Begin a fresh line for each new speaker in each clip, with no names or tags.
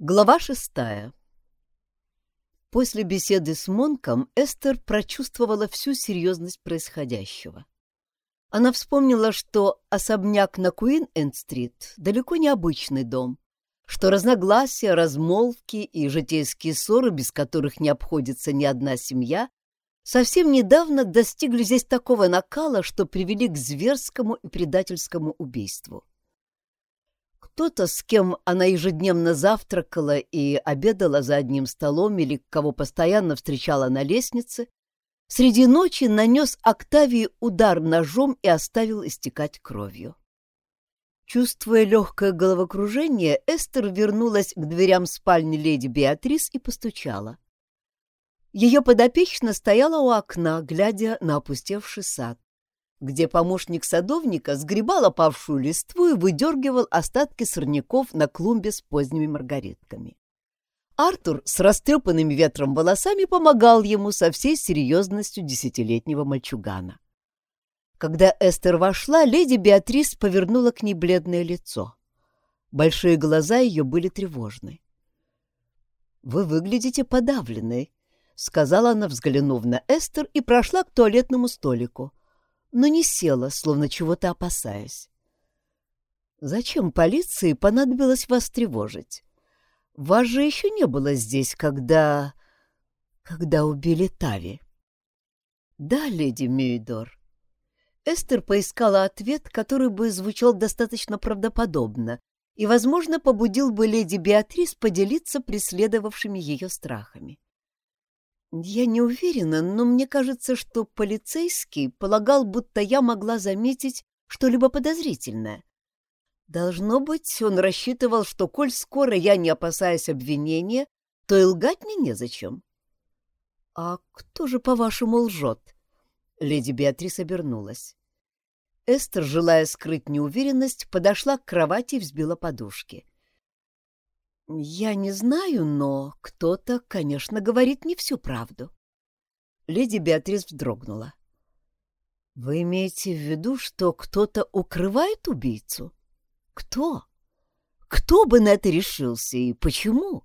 Глава шестая После беседы с Монком Эстер прочувствовала всю серьезность происходящего. Она вспомнила, что особняк на Куин-Энд-Стрит далеко не обычный дом, что разногласия, размолвки и житейские ссоры, без которых не обходится ни одна семья, совсем недавно достигли здесь такого накала, что привели к зверскому и предательскому убийству. Кто-то, с кем она ежедневно завтракала и обедала за одним столом или кого постоянно встречала на лестнице, среди ночи нанес Октавии удар ножом и оставил истекать кровью. Чувствуя легкое головокружение, Эстер вернулась к дверям спальни леди Беатрис и постучала. Ее подопечна стояла у окна, глядя на опустевший сад где помощник садовника сгребал опавшую листву и выдергивал остатки сорняков на клумбе с поздними маргаритками. Артур с растрепанными ветром волосами помогал ему со всей серьезностью десятилетнего мальчугана. Когда Эстер вошла, леди Беатрис повернула к ней бледное лицо. Большие глаза ее были тревожны. «Вы выглядите подавленной», — сказала она, взглянув на Эстер, и прошла к туалетному столику — но не села, словно чего-то опасаясь. Зачем полиции понадобилось вас тревожить? Вас же еще не было здесь, когда... когда убили Тави. Да, леди Мюидор. Эстер поискала ответ, который бы звучал достаточно правдоподобно и, возможно, побудил бы леди Беатрис поделиться преследовавшими ее страхами. Я не уверена, но мне кажется, что полицейский полагал, будто я могла заметить что-либо подозрительное. Должно быть, он рассчитывал, что, коль скоро я не опасаюсь обвинения, то и лгать мне незачем. — А кто же, по-вашему, лжет? Леди Беатрис обернулась. Эстер, желая скрыть неуверенность, подошла к кровати и взбила подушки. — «Я не знаю, но кто-то, конечно, говорит не всю правду». Леди Беатрис вздрогнула. «Вы имеете в виду, что кто-то укрывает убийцу? Кто? Кто бы на это решился и почему?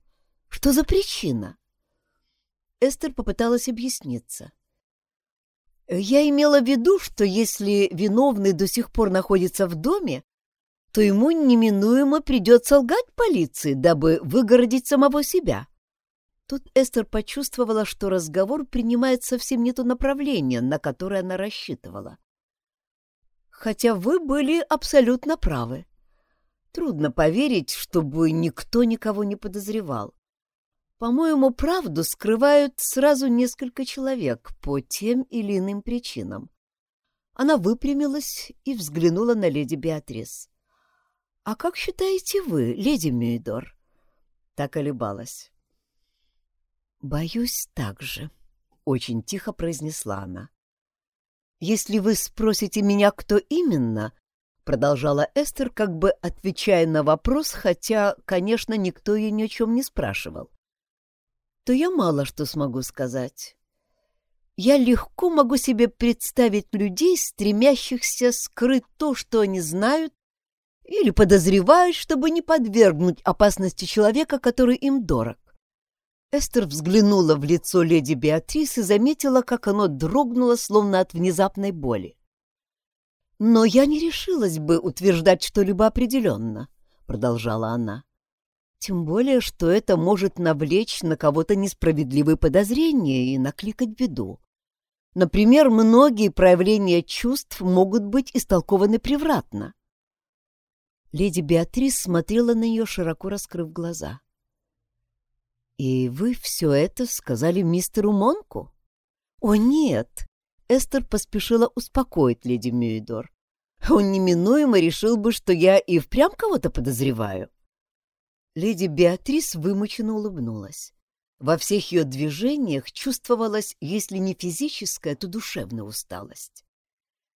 Что за причина?» Эстер попыталась объясниться. «Я имела в виду, что если виновный до сих пор находится в доме, то ему неминуемо придется лгать полиции, дабы выгородить самого себя. Тут Эстер почувствовала, что разговор принимает совсем не то направление, на которое она рассчитывала. Хотя вы были абсолютно правы. Трудно поверить, чтобы никто никого не подозревал. По-моему, правду скрывают сразу несколько человек по тем или иным причинам. Она выпрямилась и взглянула на леди Беатрис. «А как считаете вы, леди Мюидор?» Так колебалась. «Боюсь так же», — очень тихо произнесла она. «Если вы спросите меня, кто именно», — продолжала Эстер, как бы отвечая на вопрос, хотя, конечно, никто ее ни о чем не спрашивал, то я мало что смогу сказать. Я легко могу себе представить людей, стремящихся скрыть то, что они знают, или подозревают, чтобы не подвергнуть опасности человека, который им дорог. Эстер взглянула в лицо леди Беатрис и заметила, как оно дрогнуло, словно от внезапной боли. «Но я не решилась бы утверждать что-либо определенно», — продолжала она. «Тем более, что это может навлечь на кого-то несправедливые подозрения и накликать беду. Например, многие проявления чувств могут быть истолкованы превратно. Леди Беатрис смотрела на нее, широко раскрыв глаза. «И вы все это сказали мистеру Монку?» «О, нет!» Эстер поспешила успокоить леди Мюидор. «Он неминуемо решил бы, что я и впрямь кого-то подозреваю». Леди Беатрис вымученно улыбнулась. Во всех ее движениях чувствовалась, если не физическая, то душевная усталость.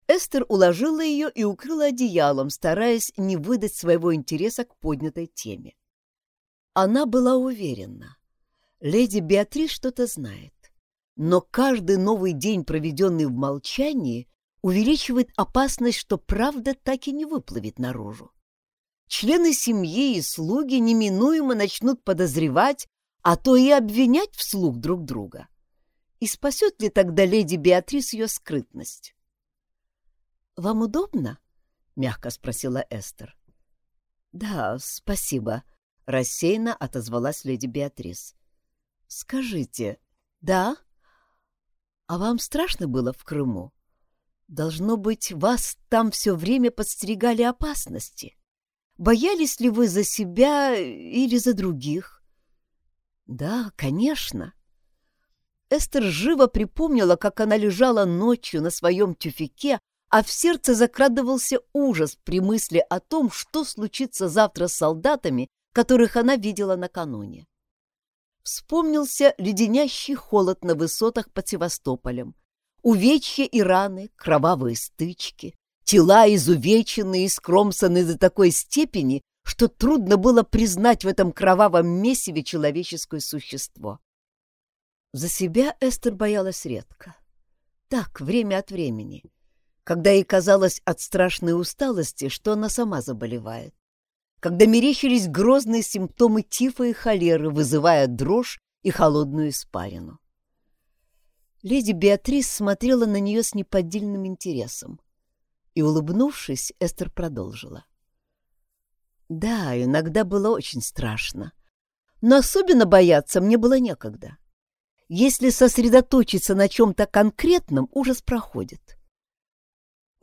Эстер уложила ее и укрыла одеялом, стараясь не выдать своего интереса к поднятой теме. Она была уверена. Леди Беатрис что-то знает. Но каждый новый день, проведенный в молчании, увеличивает опасность, что правда так и не выплывет наружу. члены семьи и слуги неминуемо начнут подозревать, а то и обвинять вслух друг друга. И спасет ли тогда леди Беатрис ее скрытность? «Вам удобно?» — мягко спросила Эстер. «Да, спасибо», — рассеянно отозвалась леди Беатрис. «Скажите, да? А вам страшно было в Крыму? Должно быть, вас там все время подстерегали опасности. Боялись ли вы за себя или за других?» «Да, конечно». Эстер живо припомнила, как она лежала ночью на своем тюфике, а в сердце закрадывался ужас при мысли о том, что случится завтра с солдатами, которых она видела накануне. Вспомнился леденящий холод на высотах под Севастополем, увечья и раны, кровавые стычки, тела изувеченные и скромсаны до такой степени, что трудно было признать в этом кровавом месиве человеческое существо. За себя Эстер боялась редко. Так, время от времени, когда ей казалось от страшной усталости, что она сама заболевает, когда мерещились грозные симптомы тифа и холеры, вызывая дрожь и холодную испарину. Леди Беатрис смотрела на нее с неподдельным интересом, и, улыбнувшись, Эстер продолжила. «Да, иногда было очень страшно, но особенно бояться мне было некогда. Если сосредоточиться на чем-то конкретном, ужас проходит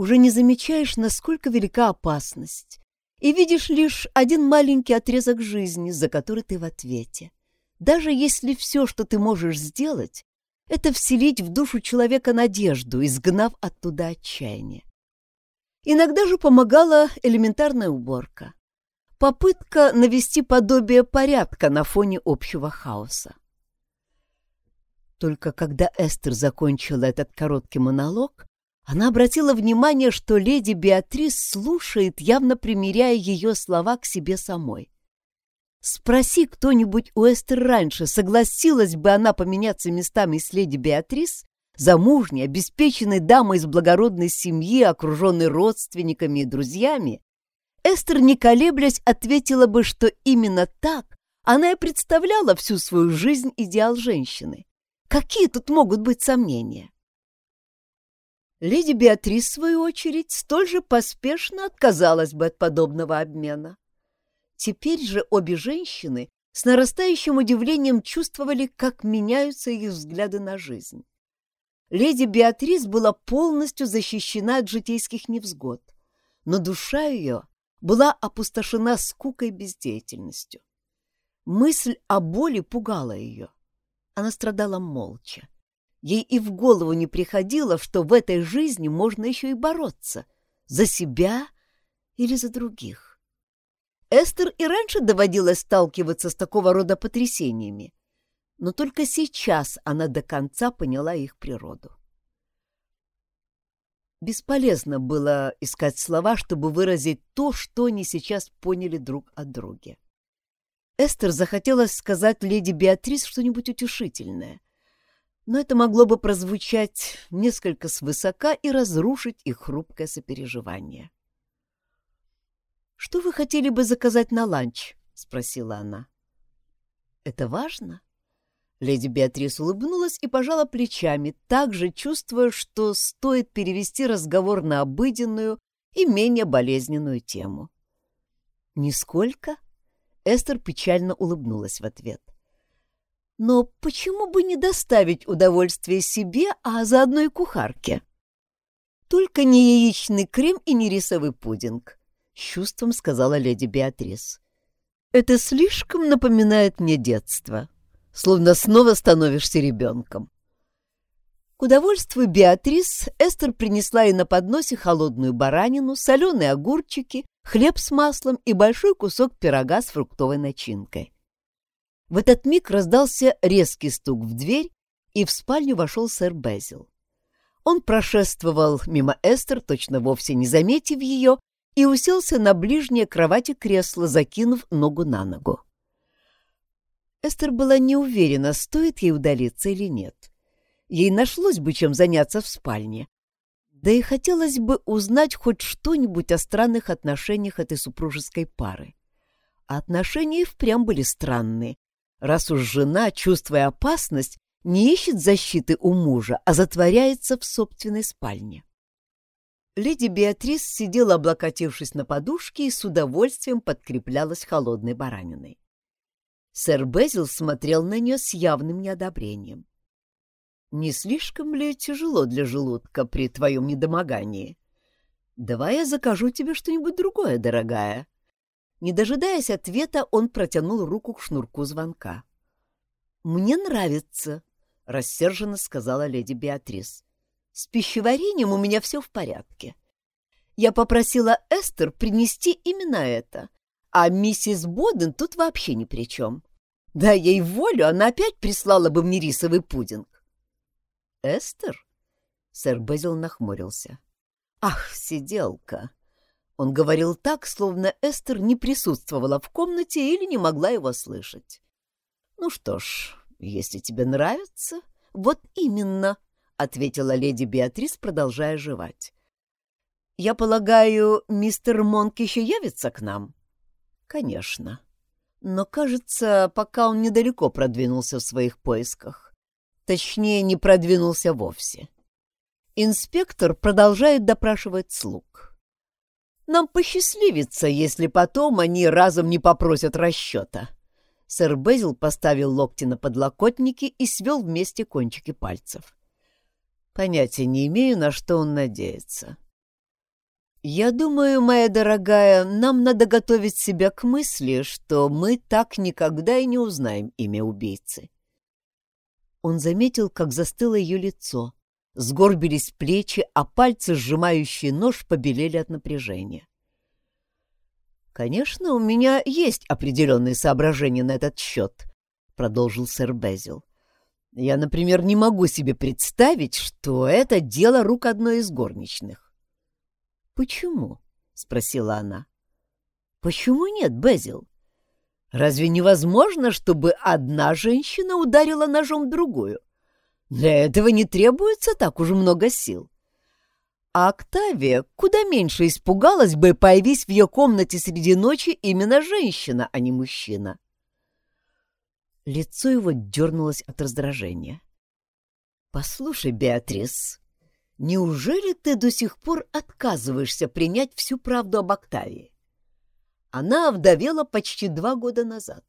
уже не замечаешь, насколько велика опасность, и видишь лишь один маленький отрезок жизни, за который ты в ответе. Даже если все, что ты можешь сделать, это вселить в душу человека надежду, изгнав оттуда отчаяние. Иногда же помогала элементарная уборка. Попытка навести подобие порядка на фоне общего хаоса. Только когда Эстер закончила этот короткий монолог, она обратила внимание, что леди Беатрис слушает, явно примеряя ее слова к себе самой. Спроси кто-нибудь у Эстер раньше, согласилась бы она поменяться местами с леди Беатрис, замужней, обеспеченной дамой из благородной семьи, окруженной родственниками и друзьями, Эстер, не колеблясь, ответила бы, что именно так она и представляла всю свою жизнь идеал женщины. Какие тут могут быть сомнения? Леди Беатрис, в свою очередь, столь же поспешно отказалась бы от подобного обмена. Теперь же обе женщины с нарастающим удивлением чувствовали, как меняются их взгляды на жизнь. Леди Беатрис была полностью защищена от житейских невзгод, но душа ее была опустошена скукой бездеятельностью. Мысль о боли пугала ее. Она страдала молча. Ей и в голову не приходило, что в этой жизни можно еще и бороться. За себя или за других. Эстер и раньше доводилось сталкиваться с такого рода потрясениями, но только сейчас она до конца поняла их природу. Бесполезно было искать слова, чтобы выразить то, что они сейчас поняли друг от друга. Эстер захотелось сказать леди Беатрис что-нибудь утешительное — но это могло бы прозвучать несколько свысока и разрушить их хрупкое сопереживание. «Что вы хотели бы заказать на ланч?» — спросила она. «Это важно?» Леди Беатрис улыбнулась и пожала плечами, также чувствуя, что стоит перевести разговор на обыденную и менее болезненную тему. «Нисколько?» Эстер печально улыбнулась в ответ. Но почему бы не доставить удовольствие себе, а заодно и кухарке? Только не яичный крем и не рисовый пудинг, — с чувством сказала леди Беатрис. Это слишком напоминает мне детство, словно снова становишься ребенком. К удовольствию Беатрис Эстер принесла ей на подносе холодную баранину, соленые огурчики, хлеб с маслом и большой кусок пирога с фруктовой начинкой. В этот миг раздался резкий стук в дверь, и в спальню вошел сэр Безил. Он прошествовал мимо Эстер, точно вовсе не заметив ее, и уселся на ближнее кровати кресло, закинув ногу на ногу. Эстер была не уверена, стоит ей удалиться или нет. Ей нашлось бы чем заняться в спальне. Да и хотелось бы узнать хоть что-нибудь о странных отношениях этой супружеской пары. А отношения впрямь были странные, раз уж жена, чувствуя опасность, не ищет защиты у мужа, а затворяется в собственной спальне. Леди Беатрис сидела, облокотившись на подушке, и с удовольствием подкреплялась холодной бараниной. Сэр Безил смотрел на нее с явным неодобрением. «Не слишком ли тяжело для желудка при твоем недомогании? Давай я закажу тебе что-нибудь другое, дорогая». Не дожидаясь ответа, он протянул руку к шнурку звонка. «Мне нравится», — рассерженно сказала леди Беатрис. «С пищеварением у меня все в порядке. Я попросила Эстер принести именно это, а миссис Боден тут вообще ни при чем. Да ей волю, она опять прислала бы мне рисовый пудинг». «Эстер?» — сэр Безил нахмурился. «Ах, сиделка!» Он говорил так, словно Эстер не присутствовала в комнате или не могла его слышать. «Ну что ж, если тебе нравится...» «Вот именно», — ответила леди Беатрис, продолжая жевать. «Я полагаю, мистер Монк еще явится к нам?» «Конечно. Но, кажется, пока он недалеко продвинулся в своих поисках. Точнее, не продвинулся вовсе. Инспектор продолжает допрашивать слуг». Нам посчастливится, если потом они разом не попросят расчета. Сэр Безил поставил локти на подлокотники и свел вместе кончики пальцев. Понятия не имею, на что он надеется. Я думаю, моя дорогая, нам надо готовить себя к мысли, что мы так никогда и не узнаем имя убийцы. Он заметил, как застыло ее лицо, сгорбились плечи, а пальцы, сжимающие нож, побелели от напряжения. «Конечно, у меня есть определенные соображения на этот счет», — продолжил сэр Безил. «Я, например, не могу себе представить, что это дело рук одной из горничных». «Почему?» — спросила она. «Почему нет, Безил? Разве невозможно, чтобы одна женщина ударила ножом другую? Для этого не требуется так уж много сил. А Октавия куда меньше испугалась бы, появись в ее комнате среди ночи именно женщина, а не мужчина. Лицо его дернулось от раздражения. «Послушай, Беатрис, неужели ты до сих пор отказываешься принять всю правду об Октавии? Она овдовела почти два года назад.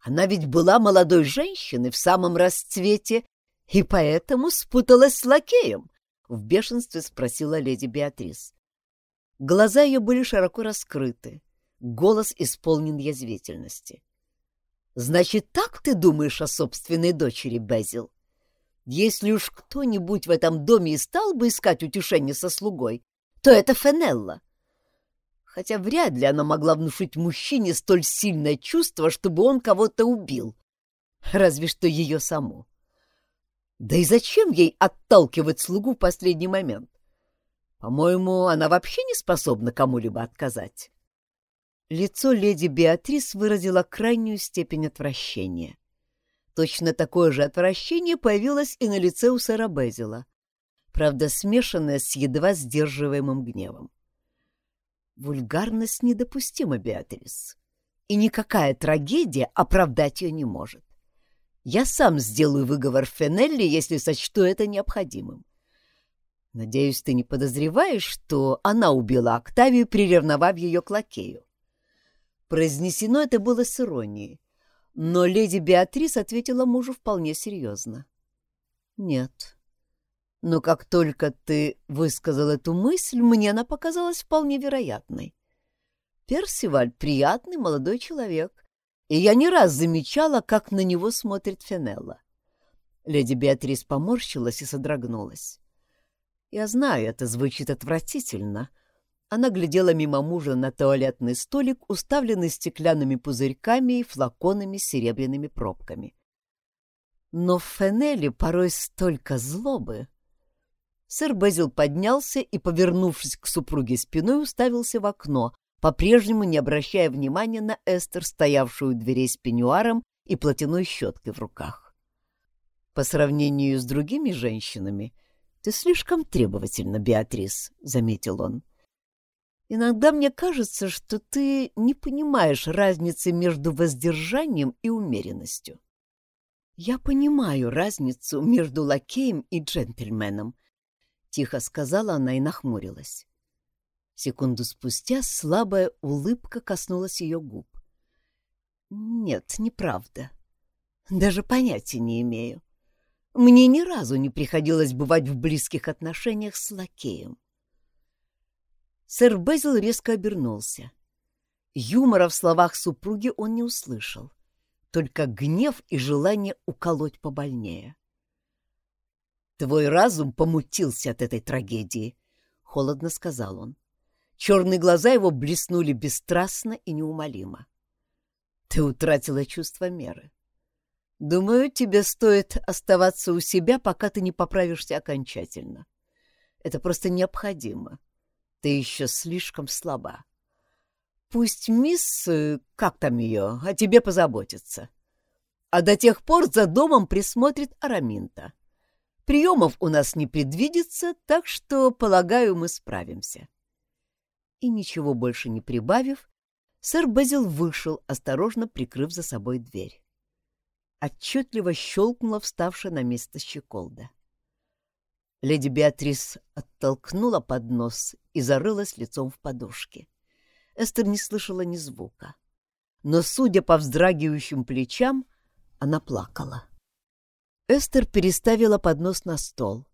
Она ведь была молодой женщиной в самом расцвете и поэтому спуталась с лакеем, — в бешенстве спросила леди Беатрис. Глаза ее были широко раскрыты, голос исполнен язвительности. «Значит, так ты думаешь о собственной дочери, Безил? Если уж кто-нибудь в этом доме и стал бы искать утешение со слугой, то это Фенелла. Хотя вряд ли она могла внушить мужчине столь сильное чувство, чтобы он кого-то убил, разве что ее саму. Да и зачем ей отталкивать слугу в последний момент? По-моему, она вообще не способна кому-либо отказать. Лицо леди Беатрис выразило крайнюю степень отвращения. Точно такое же отвращение появилось и на лице у сэра Безила, правда, смешанное с едва сдерживаемым гневом. Вульгарность недопустима, Беатрис, и никакая трагедия оправдать ее не может. Я сам сделаю выговор Фенелли, если сочту это необходимым. Надеюсь, ты не подозреваешь, что она убила Октавию, приревновав ее к лакею. Произнесено это было с иронией, но леди Беатрис ответила мужу вполне серьезно. «Нет. Но как только ты высказал эту мысль, мне она показалась вполне вероятной. Персиваль — приятный молодой человек, и я не раз замечала, как на него смотрит Фенелла. Леди Беатрис поморщилась и содрогнулась. Я знаю, это звучит отвратительно. Она глядела мимо мужа на туалетный столик, уставленный стеклянными пузырьками и флаконами с серебряными пробками. Но в Фенелле порой столько злобы. Сэр Безил поднялся и, повернувшись к супруге спиной, уставился в окно, по-прежнему не обращая внимания на Эстер, стоявшую у дверей с пеньюаром и платяной щеткой в руках. По сравнению с другими женщинами, Ты слишком требовательна, Беатрис, — заметил он. Иногда мне кажется, что ты не понимаешь разницы между воздержанием и умеренностью. Я понимаю разницу между лакеем и джентльменом, — тихо сказала она и нахмурилась. Секунду спустя слабая улыбка коснулась ее губ. «Нет, неправда. Даже понятия не имею. Мне ни разу не приходилось бывать в близких отношениях с лакеем. Сэр Безил резко обернулся. Юмора в словах супруги он не услышал, только гнев и желание уколоть побольнее. «Твой разум помутился от этой трагедии», — холодно сказал он. Черные глаза его блеснули бесстрастно и неумолимо. «Ты утратила чувство меры. Думаю, тебе стоит оставаться у себя, пока ты не поправишься окончательно. Это просто необходимо. Ты еще слишком слаба. Пусть мисс, э, как там ее, о тебе позаботится. А до тех пор за домом присмотрит Араминта. Приемов у нас не предвидится, так что, полагаю, мы справимся. И ничего больше не прибавив, сэр Безил вышел, осторожно прикрыв за собой дверь отчетливо щелкнула вставшая на место щеколда. Леди Беатрис оттолкнула поднос и зарылась лицом в подушке. Эстер не слышала ни звука. Но, судя по вздрагивающим плечам, она плакала. Эстер переставила поднос на стол,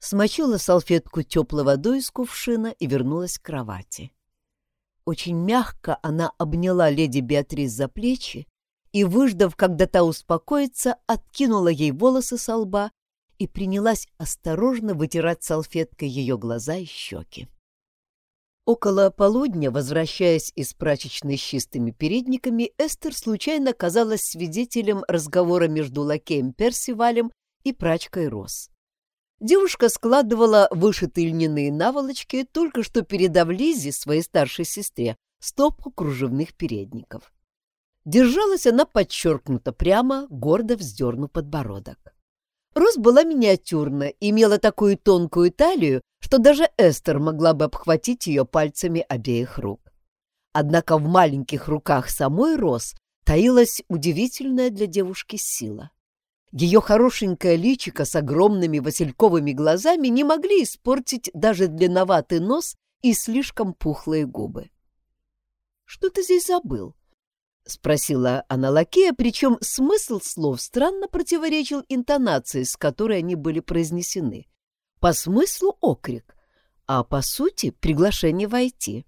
смочила салфетку теплой водой из кувшина и вернулась к кровати. Очень мягко она обняла леди Беатрис за плечи и, выждав, когда та успокоится, откинула ей волосы со лба и принялась осторожно вытирать салфеткой ее глаза и щеки. Около полудня, возвращаясь из прачечной с чистыми передниками, Эстер случайно оказалась свидетелем разговора между лакеем Персивалем и прачкой Рос. Девушка складывала вышитые льняные наволочки, только что передав Лизе, своей старшей сестре, стопку кружевных передников. Держалась она подчеркнуто прямо, гордо вздернув подбородок. Роз была миниатюрна, имела такую тонкую талию, что даже Эстер могла бы обхватить ее пальцами обеих рук. Однако в маленьких руках самой Роз таилась удивительная для девушки сила. Ее хорошенькое личико с огромными васильковыми глазами не могли испортить даже длинноватый нос и слишком пухлые губы. «Что ты здесь забыл?» — спросила она лакея, причем смысл слов странно противоречил интонации, с которой они были произнесены. По смыслу окрик, а по сути приглашение войти.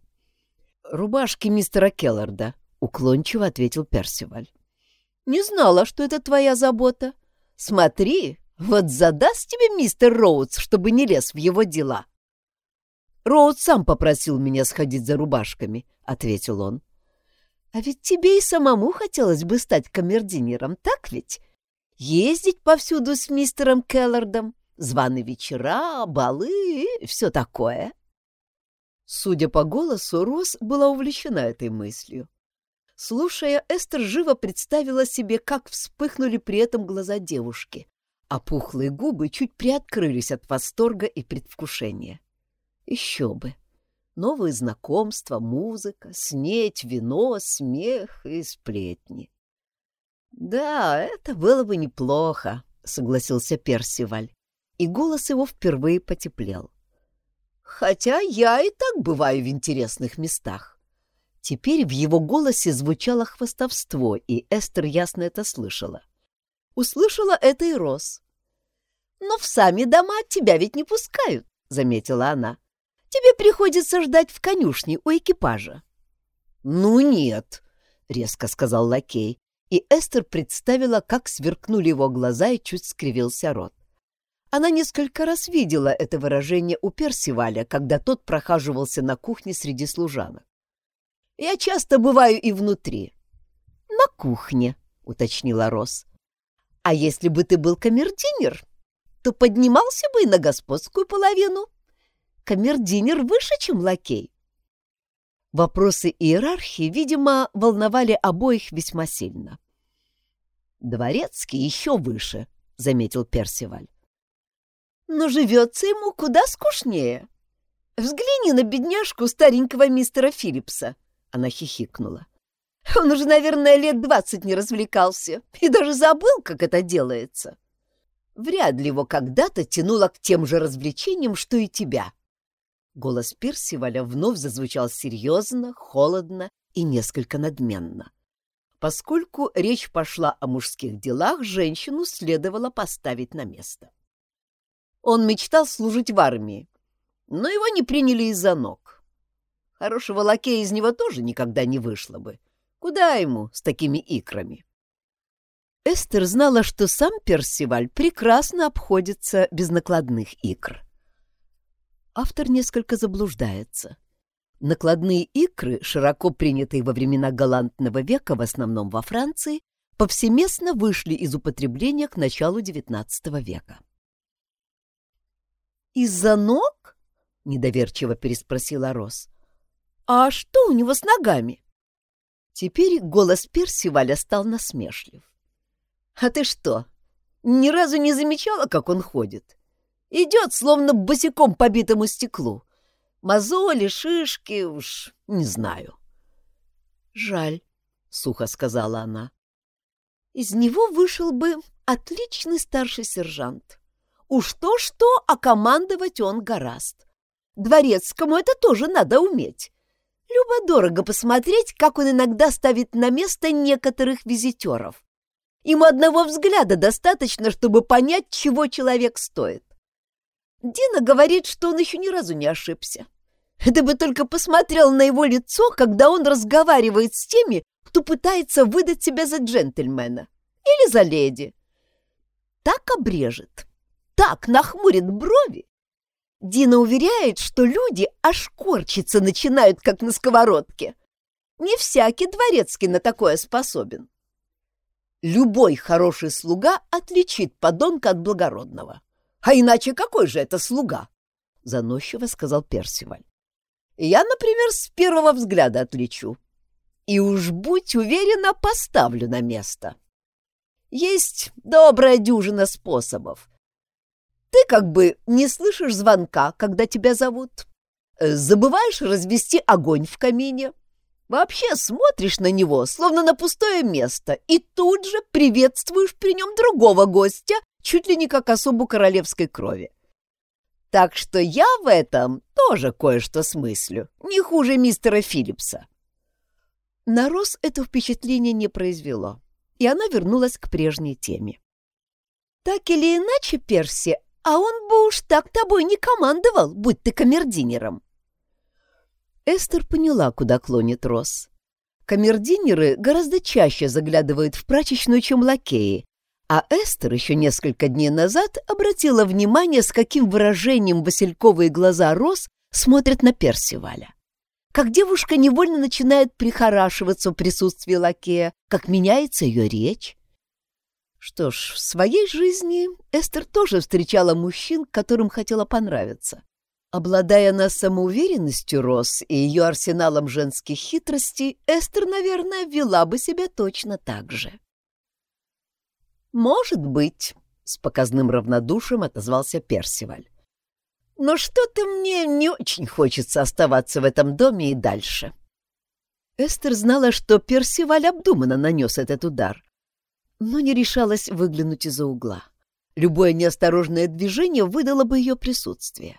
«Рубашки мистера Келларда», — уклончиво ответил Персиваль. «Не знала, что это твоя забота. Смотри, вот задаст тебе мистер Роудс, чтобы не лез в его дела». «Роудс сам попросил меня сходить за рубашками», — ответил он. А ведь тебе и самому хотелось бы стать камердинером, так ведь? Ездить повсюду с мистером Келлардом, званые вечера, балы и все такое. Судя по голосу, Рос была увлечена этой мыслью. Слушая, Эстер живо представила себе, как вспыхнули при этом глаза девушки, а пухлые губы чуть приоткрылись от восторга и предвкушения. Еще бы! новые знакомства, музыка, снеть, вино, смех и сплетни. «Да, это было бы неплохо», — согласился Персиваль, и голос его впервые потеплел. «Хотя я и так бываю в интересных местах». Теперь в его голосе звучало хвастовство, и Эстер ясно это слышала. Услышала это и Рос. «Но в сами дома тебя ведь не пускают», — заметила она. Тебе приходится ждать в конюшне у экипажа. — Ну нет, — резко сказал лакей, и Эстер представила, как сверкнули его глаза и чуть скривился рот. Она несколько раз видела это выражение у Персиваля, когда тот прохаживался на кухне среди служанок. «Я часто бываю и внутри». «На кухне», — уточнила Рос. «А если бы ты был камердинер, то поднимался бы и на господскую половину» камердинер выше, чем лакей. Вопросы иерархии, видимо, волновали обоих весьма сильно. «Дворецкий еще выше», — заметил Персиваль. но живется ему куда скучнее. Взгляни на бедняжку старенького мистера Филлипса. Она хихикнула. Он уже, наверное, лет двадцать не развлекался и даже забыл, как это делается. Вряд ли его когда-то тянуло к тем же развлечениям, что и тебя. Голос Персиваля вновь зазвучал серьезно, холодно и несколько надменно. Поскольку речь пошла о мужских делах, женщину следовало поставить на место. Он мечтал служить в армии, но его не приняли из-за ног. Хорошего лакея из него тоже никогда не вышло бы. Куда ему с такими икрами? Эстер знала, что сам Персиваль прекрасно обходится без накладных икр. Автор несколько заблуждается. Накладные икры, широко принятые во времена галантного века, в основном во Франции, повсеместно вышли из употребления к началу XIX века. «Из-за ног?» — недоверчиво переспросила Рос. «А что у него с ногами?» Теперь голос Персиваля стал насмешлив. А ты что, ни разу не замечала, как он ходит? Идет, словно босиком по битому стеклу. Мозоли, шишки, уж не знаю. Жаль, — сухо сказала она. Из него вышел бы отличный старший сержант. Уж то-что, а командовать он гораст. Дворецкому это тоже надо уметь. Любо-дорого посмотреть, как он иногда ставит на место некоторых визитеров. Ему одного взгляда достаточно, чтобы понять, чего человек стоит. Дина говорит, что он еще ни разу не ошибся. Ты бы только посмотрел на его лицо, когда он разговаривает с теми, кто пытается выдать себя за джентльмена или за леди. Так обрежет, так нахмурит брови. Дина уверяет, что люди аж корчиться начинают, как на сковородке. Не всякий дворецкий на такое способен. Любой хороший слуга отличит подонка от благородного. А иначе какой же это слуга? Заносчиво сказал Персиваль. Я, например, с первого взгляда отличу. И уж будь уверена, поставлю на место. Есть добрая дюжина способов. Ты как бы не слышишь звонка, когда тебя зовут. Забываешь развести огонь в камине. Вообще смотришь на него, словно на пустое место, и тут же приветствуешь при нем другого гостя, чуть ли не как особу королевской крови. Так что я в этом тоже кое-что смыслю, не хуже мистера Филлипса. На Рос это впечатление не произвело, и она вернулась к прежней теме. «Так или иначе, Перси, а он бы уж так тобой не командовал, будь ты камердинером. Эстер поняла, куда клонит Рос. Камердинеры гораздо чаще заглядывают в прачечную, чем лакеи, а Эстер еще несколько дней назад обратила внимание, с каким выражением васильковые глаза Рос смотрят на Персиваля. Как девушка невольно начинает прихорашиваться в присутствии лакея, как меняется ее речь. Что ж, в своей жизни Эстер тоже встречала мужчин, которым хотела понравиться. Обладая на самоуверенностью Рос и ее арсеналом женских хитростей, Эстер, наверное, вела бы себя точно так же. «Может быть», — с показным равнодушием отозвался Персиваль. «Но что-то мне не очень хочется оставаться в этом доме и дальше». Эстер знала, что Персиваль обдуманно нанес этот удар, но не решалась выглянуть из-за угла. Любое неосторожное движение выдало бы ее присутствие.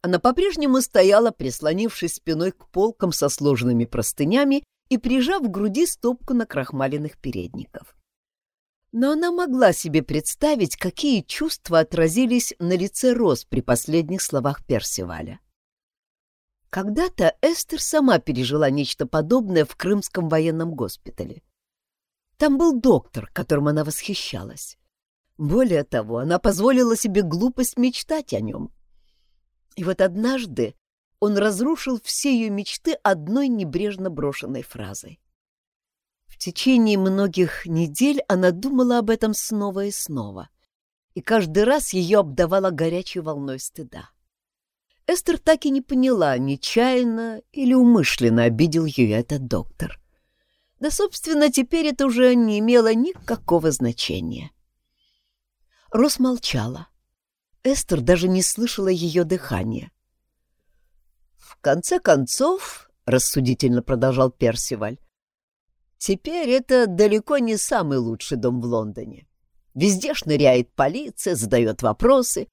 Она по-прежнему стояла, прислонившись спиной к полкам со сложенными простынями и прижав к груди стопку накрахмаленных передников. Но она могла себе представить, какие чувства отразились на лице Роз при последних словах Персиваля. Когда-то Эстер сама пережила нечто подобное в Крымском военном госпитале. Там был доктор, которым она восхищалась. Более того, она позволила себе глупость мечтать о нем — и вот однажды он разрушил все ее мечты одной небрежно брошенной фразой. В течение многих недель она думала об этом снова и снова, и каждый раз ее обдавала горячей волной стыда. Эстер так и не поняла, нечаянно или умышленно обидел ее этот доктор. Да, собственно, теперь это уже не имело никакого значения. Рос молчала. Эстер даже не слышала ее дыхания. «В конце концов, — рассудительно продолжал Персиваль, — теперь это далеко не самый лучший дом в Лондоне. Везде шныряет полиция, задает вопросы.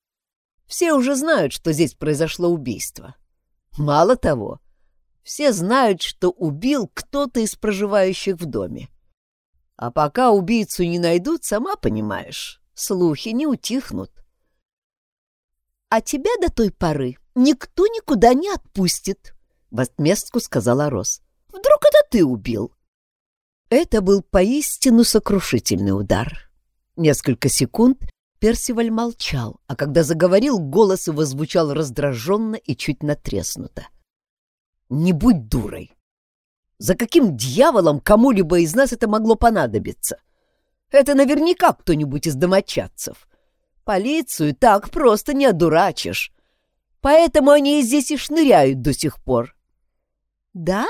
Все уже знают, что здесь произошло убийство. Мало того, все знают, что убил кто-то из проживающих в доме. А пока убийцу не найдут, сама понимаешь, слухи не утихнут. «А тебя до той поры никто никуда не отпустит», — в отместку сказала Рос. «Вдруг это ты убил?» Это был поистину сокрушительный удар. Несколько секунд Персиваль молчал, а когда заговорил, голос его звучал раздраженно и чуть натреснуто. «Не будь дурой! За каким дьяволом кому-либо из нас это могло понадобиться? Это наверняка кто-нибудь из домочадцев. Полицию так просто не одурачишь. Поэтому они здесь и шныряют до сих пор». «Да?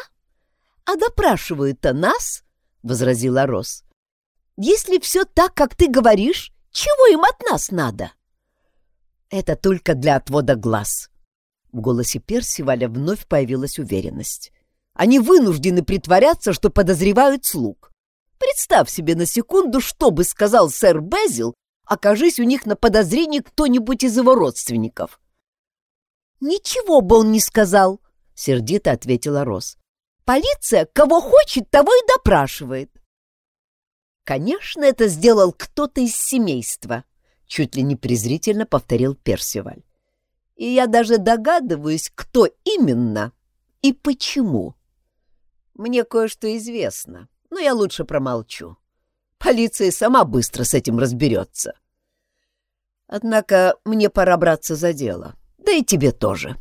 А допрашивают-то нас?» — возразила Рос. Если все так, как ты говоришь, чего им от нас надо? Это только для отвода глаз. В голосе Персиваля вновь появилась уверенность. Они вынуждены притворяться, что подозревают слуг. Представь себе на секунду, что бы сказал сэр Безил, окажись у них на подозрении кто-нибудь из его родственников. «Ничего бы он не сказал», — сердито ответила Рос. «Полиция кого хочет, того и допрашивает. «Конечно, это сделал кто-то из семейства», — чуть ли не презрительно повторил Персиваль. «И я даже догадываюсь, кто именно и почему. Мне кое-что известно, но я лучше промолчу. Полиция сама быстро с этим разберется. Однако мне пора браться за дело, да и тебе тоже».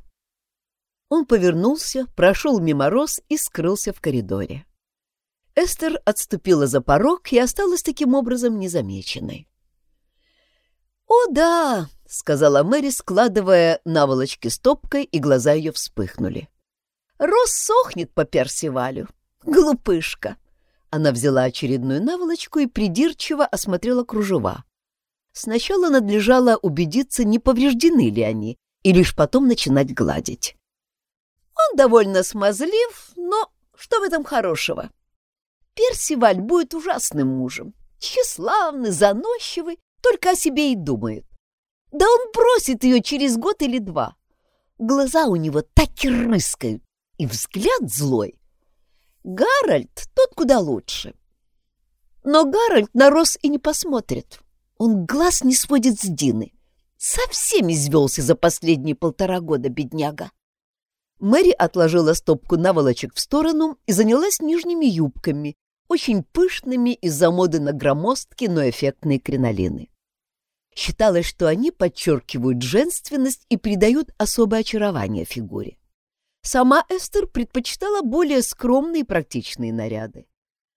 Он повернулся, прошел мимо Роз и скрылся в коридоре. Эстер отступила за порог и осталась таким образом незамеченной. «О, да!» — сказала Мэри, складывая наволочки стопкой, и глаза ее вспыхнули. «Рос сохнет по Персивалю. Глупышка!» Она взяла очередную наволочку и придирчиво осмотрела кружева. Сначала надлежало убедиться, не повреждены ли они, и лишь потом начинать гладить. «Он довольно смазлив, но что в этом хорошего?» Персиваль будет ужасным мужем. Тщеславный, заносчивый, только о себе и думает. Да он бросит ее через год или два. Глаза у него так и рыскают, и взгляд злой. Гарольд тот куда лучше. Но Гарольд на Рос и не посмотрит. Он глаз не сводит с Дины. Совсем извелся за последние полтора года, бедняга. Мэри отложила стопку наволочек в сторону и занялась нижними юбками, очень пышными из-за моды на громоздкие, но эффектные кринолины. Считалось, что они подчеркивают женственность и придают особое очарование фигуре. Сама Эстер предпочитала более скромные и практичные наряды.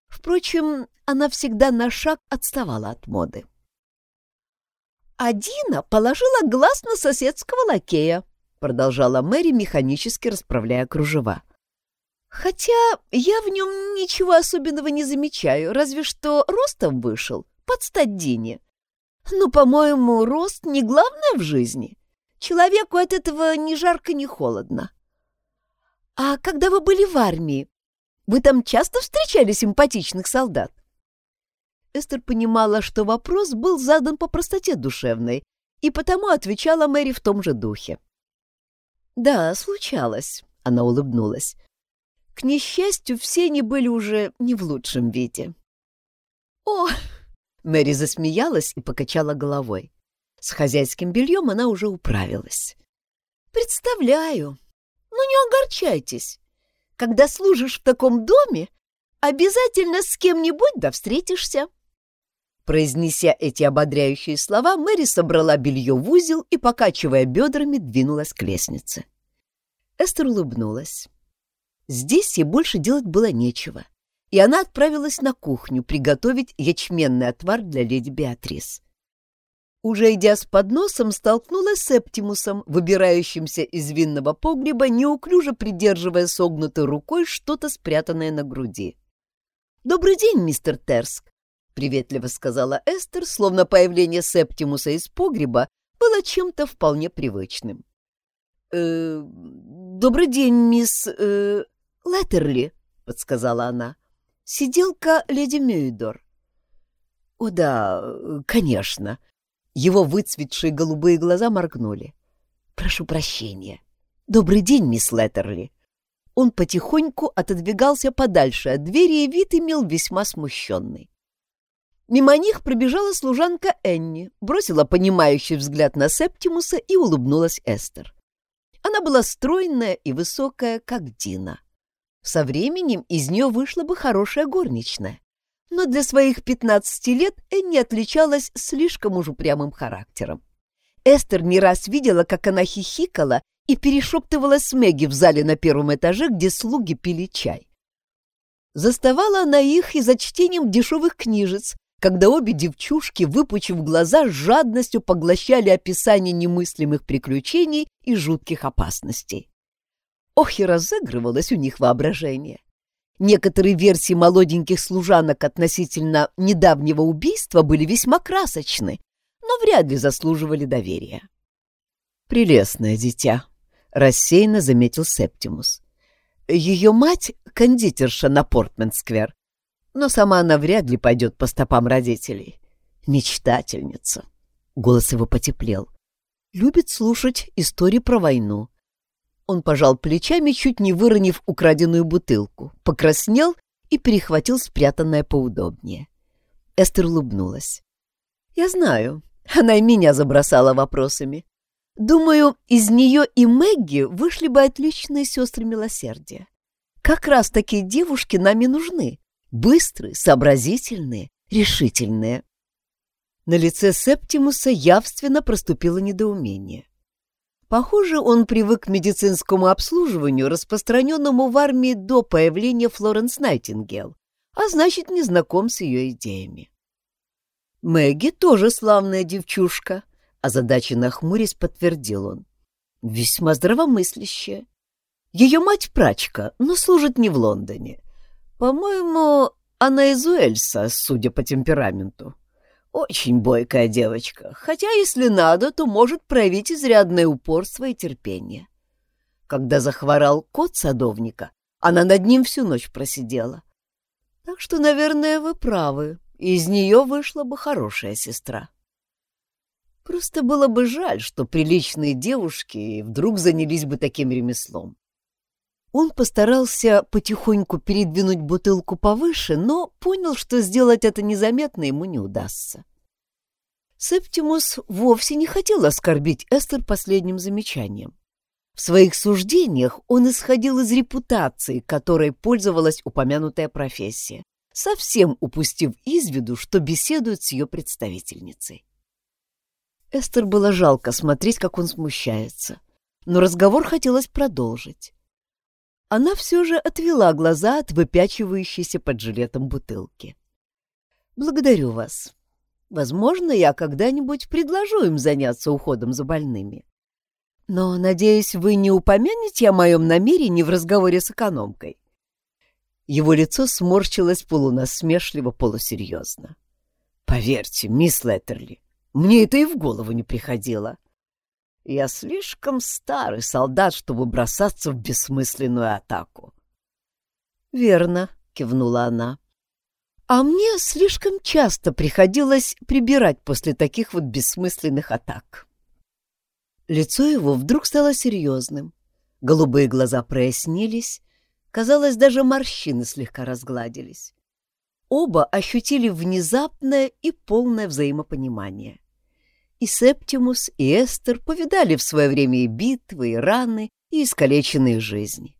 Впрочем, она всегда на шаг отставала от моды. А Дина положила глаз на соседского лакея, продолжала Мэри, механически расправляя кружева. Хотя я в нем ничего особенного не замечаю, разве что ростом вышел, под стать Дине. Но, по-моему, рост не главное в жизни. Человеку от этого ни жарко, ни холодно. А когда вы были в армии, вы там часто встречали симпатичных солдат? Эстер понимала, что вопрос был задан по простоте душевной, и потому отвечала Мэри в том же духе. «Да, случалось», — она улыбнулась. К несчастью, все они были уже не в лучшем виде. «О!» — Мэри засмеялась и покачала головой. С хозяйским бельем она уже управилась. «Представляю. Но не огорчайтесь. Когда служишь в таком доме, обязательно с кем-нибудь да встретишься». Произнеся эти ободряющие слова, Мэри собрала белье в узел и, покачивая бедрами, двинулась к лестнице. Эстер улыбнулась. Здесь ей больше делать было нечего, и она отправилась на кухню приготовить ячменный отвар для леди Беатрис. Уже идя с подносом, столкнулась с Эптимусом, выбирающимся из винного погреба, неуклюже придерживая согнутой рукой что-то спрятанное на груди. «Добрый день, мистер Терск!» — приветливо сказала Эстер, словно появление Септимуса из погреба было чем-то вполне привычным. «Э, «Добрый день, мисс э, Леттерли», — подсказала она. «Сиделка леди Мюидор». «О да, конечно». Его выцветшие голубые глаза моргнули. «Прошу прощения. Добрый день, мисс Леттерли». Он потихоньку отодвигался подальше от двери и вид имел весьма смущенный. Мимо них пробежала служанка Энни, бросила понимающий взгляд на Септимуса и улыбнулась Эстер. Она была стройная и высокая, как Дина. Со временем из нее вышла бы хорошая горничная. Но для своих пятнадцати лет Энни отличалась слишком уж упрямым характером. Эстер не раз видела, как она хихикала и перешептывалась с Мэгги в зале на первом этаже, где слуги пили чай. Заставала она их и за чтением дешевых книжец, когда обе девчушки, выпучив глаза, с жадностью поглощали описание немыслимых приключений и жутких опасностей. Ох, и разыгрывалось у них воображение. Некоторые версии молоденьких служанок относительно недавнего убийства были весьма красочны, но вряд ли заслуживали доверия. «Прелестное дитя», — рассеянно заметил Септимус. «Ее мать — кондитерша на Портмент-сквер, но сама она вряд ли пойдет по стопам родителей. Мечтательница. Голос его потеплел. Любит слушать истории про войну. Он пожал плечами, чуть не выронив украденную бутылку, покраснел и перехватил спрятанное поудобнее. Эстер улыбнулась. «Я знаю, она и меня забросала вопросами. Думаю, из нее и Мэгги вышли бы отличные сестры милосердия. Как раз такие девушки нами нужны. Быстрые, сообразительные, решительные. На лице Септимуса явственно проступило недоумение. Похоже, он привык к медицинскому обслуживанию, распространенному в армии до появления Флоренс Найтингел, а значит, не знаком с ее идеями. Мэгги тоже славная девчушка, озадаченно хмурясь подтвердил он. Весьма здравомыслящая. Ее мать прачка, но служит не в Лондоне. По-моему, она из Уэльса, судя по темпераменту. Очень бойкая девочка, хотя, если надо, то может проявить изрядное упорство и терпение. Когда захворал кот садовника, она над ним всю ночь просидела. Так что, наверное, вы правы, из нее вышла бы хорошая сестра. Просто было бы жаль, что приличные девушки вдруг занялись бы таким ремеслом. Он постарался потихоньку передвинуть бутылку повыше, но понял, что сделать это незаметно ему не удастся. Септимус вовсе не хотел оскорбить Эстер последним замечанием. В своих суждениях он исходил из репутации, которой пользовалась упомянутая профессия, совсем упустив из виду, что беседует с ее представительницей. Эстер было жалко смотреть, как он смущается, но разговор хотелось продолжить она все же отвела глаза от выпячивающейся под жилетом бутылки. «Благодарю вас. Возможно, я когда-нибудь предложу им заняться уходом за больными. Но, надеюсь, вы не упомянете о моем намерении в разговоре с экономкой?» Его лицо сморщилось полунасмешливо, полусерьезно. «Поверьте, мисс Леттерли, мне это и в голову не приходило. Я слишком старый солдат, чтобы бросаться в бессмысленную атаку. «Верно», — кивнула она. «А мне слишком часто приходилось прибирать после таких вот бессмысленных атак». Лицо его вдруг стало серьезным. Голубые глаза прояснились, казалось, даже морщины слегка разгладились. Оба ощутили внезапное и полное взаимопонимание. И Септимус, и Эстер повидали в свое время и битвы, и раны, и искалеченные жизни.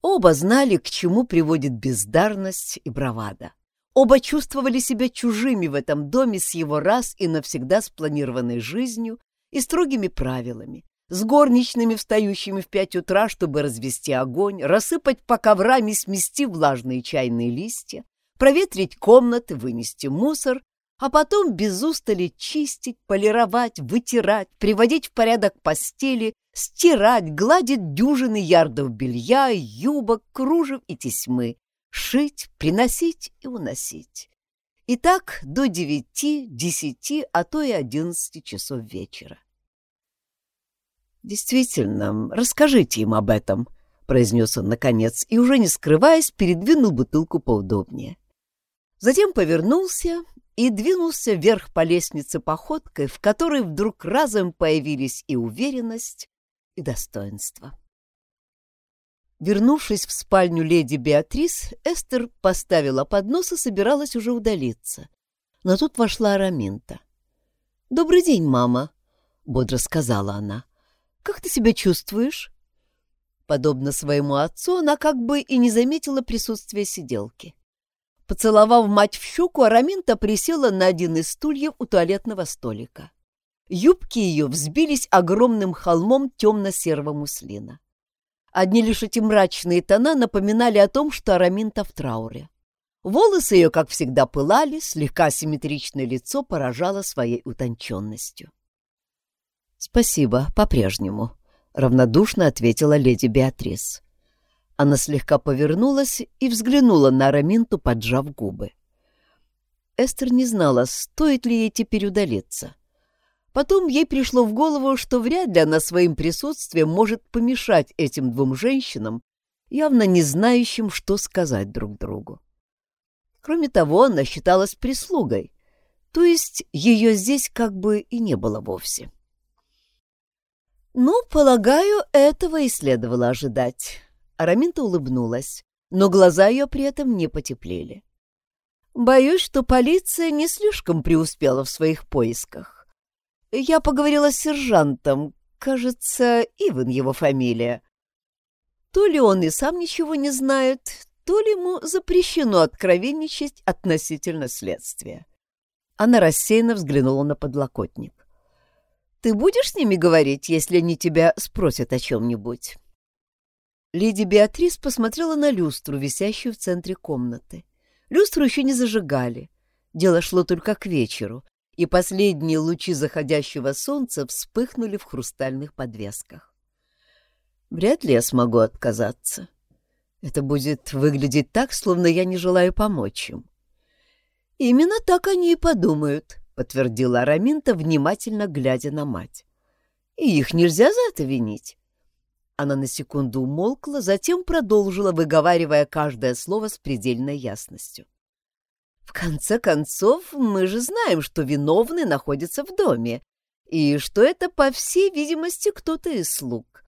Оба знали, к чему приводит бездарность и бравада. Оба чувствовали себя чужими в этом доме с его раз и навсегда спланированной жизнью и строгими правилами, с горничными, встающими в пять утра, чтобы развести огонь, рассыпать по коврам и смести влажные чайные листья, проветрить комнаты, вынести мусор а потом без устали чистить, полировать, вытирать, приводить в порядок постели, стирать, гладить дюжины ярдов белья, юбок, кружев и тесьмы, шить, приносить и уносить. И так до девяти, десяти, а то и одиннадцати часов вечера. «Действительно, расскажите им об этом», — произнес он наконец, и, уже не скрываясь, передвинул бутылку поудобнее. Затем повернулся и двинулся вверх по лестнице походкой, в которой вдруг разом появились и уверенность, и достоинство. Вернувшись в спальню леди Беатрис, Эстер поставила поднос и собиралась уже удалиться. Но тут вошла Араминта. «Добрый день, мама», — бодро сказала она. «Как ты себя чувствуешь?» Подобно своему отцу, она как бы и не заметила присутствия сиделки. Поцеловав мать в щеку, Араминта присела на один из стульев у туалетного столика. Юбки ее взбились огромным холмом темно-серого муслина. Одни лишь эти мрачные тона напоминали о том, что Араминта в трауре. Волосы ее, как всегда, пылали, слегка симметричное лицо поражало своей утонченностью. «Спасибо, по-прежнему», — равнодушно ответила леди Беатрис. Она слегка повернулась и взглянула на Араминту, поджав губы. Эстер не знала, стоит ли ей теперь удалиться. Потом ей пришло в голову, что вряд ли она своим присутствием может помешать этим двум женщинам, явно не знающим, что сказать друг другу. Кроме того, она считалась прислугой, то есть ее здесь как бы и не было вовсе. «Ну, полагаю, этого и следовало ожидать», Араминта улыбнулась, но глаза ее при этом не потеплели. «Боюсь, что полиция не слишком преуспела в своих поисках. Я поговорила с сержантом, кажется, Иван его фамилия. То ли он и сам ничего не знает, то ли ему запрещено откровенничать относительно следствия». Она рассеянно взглянула на подлокотник. «Ты будешь с ними говорить, если они тебя спросят о чем-нибудь?» Леди Беатрис посмотрела на люстру, висящую в центре комнаты. Люстру еще не зажигали. Дело шло только к вечеру, и последние лучи заходящего солнца вспыхнули в хрустальных подвесках. Вряд ли я смогу отказаться. Это будет выглядеть так, словно я не желаю помочь им. «Именно так они и подумают», — подтвердила Араминта, внимательно глядя на мать. «И их нельзя за это винить. Она на секунду умолкла, затем продолжила, выговаривая каждое слово с предельной ясностью. «В конце концов, мы же знаем, что виновный находится в доме, и что это, по всей видимости, кто-то из слуг.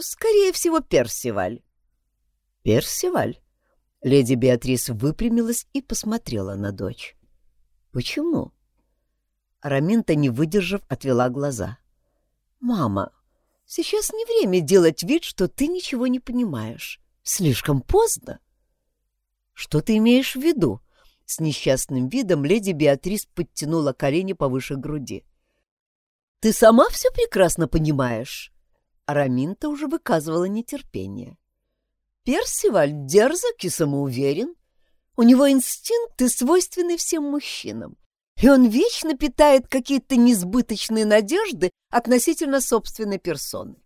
Скорее всего, Персиваль». «Персиваль?» Леди Беатрис выпрямилась и посмотрела на дочь. «Почему?» Раминта, не выдержав, отвела глаза. «Мама, Сейчас не время делать вид, что ты ничего не понимаешь. Слишком поздно. Что ты имеешь в виду? С несчастным видом леди Беатрис подтянула колени повыше груди. Ты сама все прекрасно понимаешь. Араминта уже выказывала нетерпение. Персиваль дерзок и самоуверен. У него инстинкты, свойственны всем мужчинам и он вечно питает какие-то несбыточные надежды относительно собственной персоны.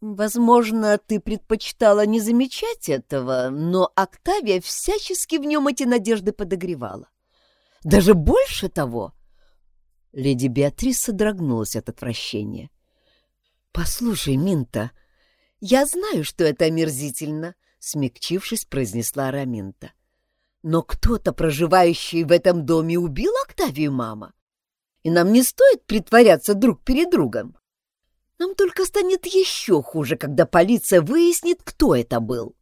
Возможно, ты предпочитала не замечать этого, но Октавия всячески в нем эти надежды подогревала. Даже больше того. Леди Беатрис содрогнулась от отвращения. «Послушай, Минта, я знаю, что это омерзительно», — смягчившись, произнесла Араминта. — но кто-то, проживающий в этом доме, убил Октавию, мама. И нам не стоит притворяться друг перед другом. Нам только станет еще хуже, когда полиция выяснит, кто это был.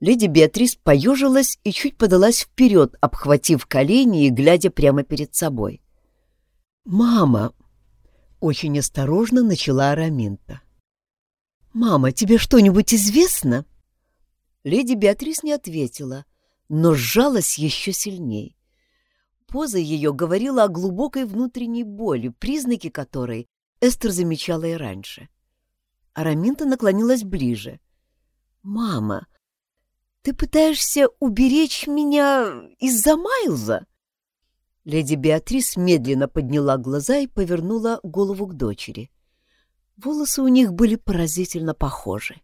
Леди Беатрис поежилась и чуть подалась вперед, обхватив колени и глядя прямо перед собой. «Мама!» — очень осторожно начала Араминта. «Мама, тебе что-нибудь известно?» Леди Беатрис не ответила, но сжалась еще сильней. Поза ее говорила о глубокой внутренней боли, признаки которой Эстер замечала и раньше. Араминта наклонилась ближе. «Мама, ты пытаешься уберечь меня из-за Майлза?» Леди Беатрис медленно подняла глаза и повернула голову к дочери. Волосы у них были поразительно похожи.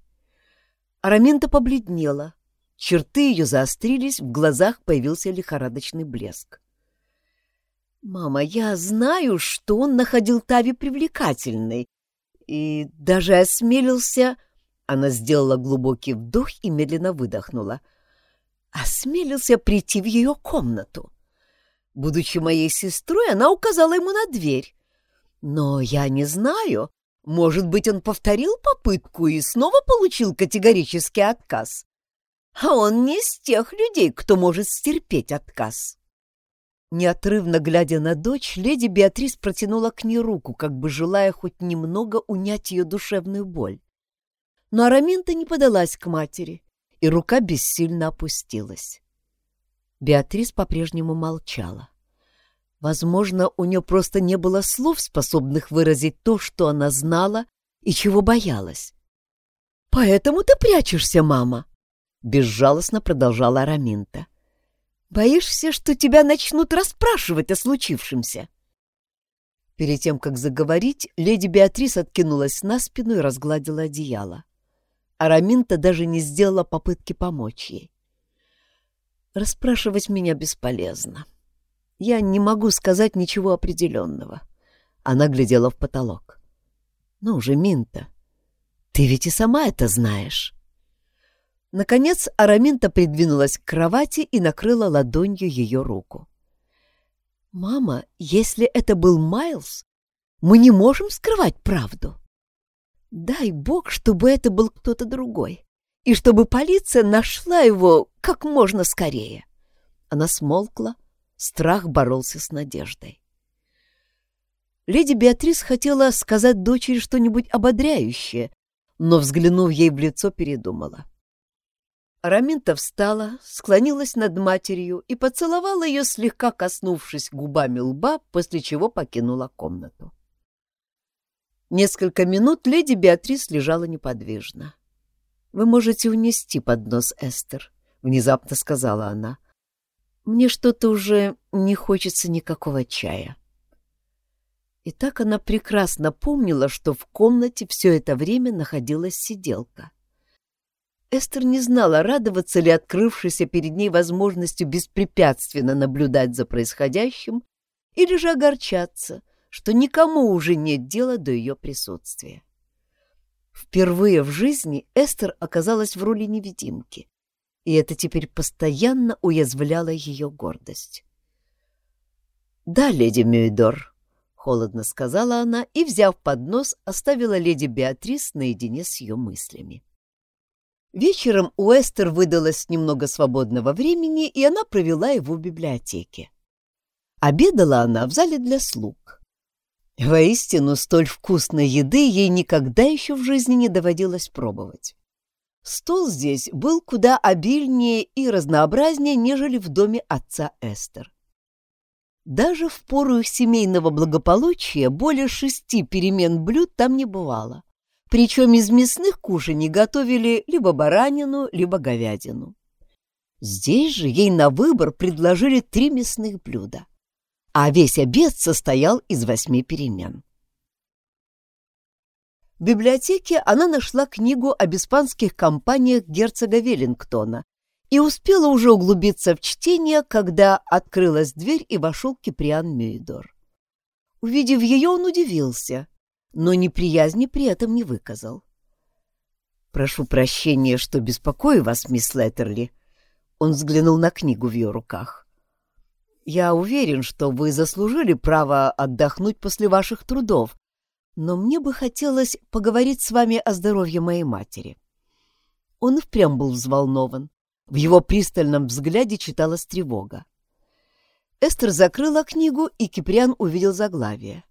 Араминта побледнела, Черты ее заострились, в глазах появился лихорадочный блеск. «Мама, я знаю, что он находил Тави привлекательной, и даже осмелился... Она сделала глубокий вдох и медленно выдохнула. Осмелился прийти в ее комнату. Будучи моей сестрой, она указала ему на дверь. Но я не знаю. Может быть, он повторил попытку и снова получил категорический отказ. А он не из тех людей, кто может стерпеть отказ. Неотрывно глядя на дочь, леди Беатрис протянула к ней руку, как бы желая хоть немного унять ее душевную боль. Но Араминта не подалась к матери, и рука бессильно опустилась. Беатрис по-прежнему молчала. Возможно, у нее просто не было слов, способных выразить то, что она знала и чего боялась. «Поэтому ты прячешься, мама!» — безжалостно продолжала Араминта. «Боишься, что тебя начнут расспрашивать о случившемся?» Перед тем, как заговорить, леди Беатрис откинулась на спину и разгладила одеяло. Араминта даже не сделала попытки помочь ей. «Расспрашивать меня бесполезно. Я не могу сказать ничего определенного». Она глядела в потолок. «Ну же, Минта, ты ведь и сама это знаешь». Наконец Араминта придвинулась к кровати и накрыла ладонью ее руку. «Мама, если это был Майлз, мы не можем скрывать правду. Дай бог, чтобы это был кто-то другой, и чтобы полиция нашла его как можно скорее». Она смолкла, страх боролся с надеждой. Леди Беатрис хотела сказать дочери что-нибудь ободряющее, но, взглянув ей в лицо, передумала. — Раминта встала, склонилась над матерью и поцеловала ее, слегка коснувшись губами лба, после чего покинула комнату. Несколько минут леди Беатрис лежала неподвижно. «Вы можете унести поднос, Эстер», — внезапно сказала она. «Мне что-то уже не хочется никакого чая». И так она прекрасно помнила, что в комнате все это время находилась сиделка — Эстер не знала, радоваться ли открывшейся перед ней возможностью беспрепятственно наблюдать за происходящим, или же огорчаться, что никому уже нет дела до ее присутствия. Впервые в жизни Эстер оказалась в роли невидимки, и это теперь постоянно уязвляло ее гордость. «Да, леди Мюйдор», — холодно сказала она и, взяв поднос, оставила леди Беатрис наедине с ее мыслями. Вечером у Эстер выдалось немного свободного времени, и она провела его в библиотеке. Обедала она в зале для слуг. Воистину, столь вкусной еды ей никогда еще в жизни не доводилось пробовать. Стол здесь был куда обильнее и разнообразнее, нежели в доме отца Эстер. Даже в пору их семейного благополучия более шести перемен блюд там не бывало. Причем из мясных кушаний готовили либо баранину, либо говядину. Здесь же ей на выбор предложили три мясных блюда, а весь обед состоял из восьми перемен. В библиотеке она нашла книгу об испанских компаниях герцога Веллингтона и успела уже углубиться в чтение, когда открылась дверь и вошел Киприан Мюидор. Увидев ее, он удивился но неприязни при этом не выказал. «Прошу прощения, что беспокою вас, мисс Леттерли». Он взглянул на книгу в ее руках. «Я уверен, что вы заслужили право отдохнуть после ваших трудов, но мне бы хотелось поговорить с вами о здоровье моей матери». Он впрямь был взволнован. В его пристальном взгляде читалась тревога. Эстер закрыла книгу, и Киприан увидел заглавие.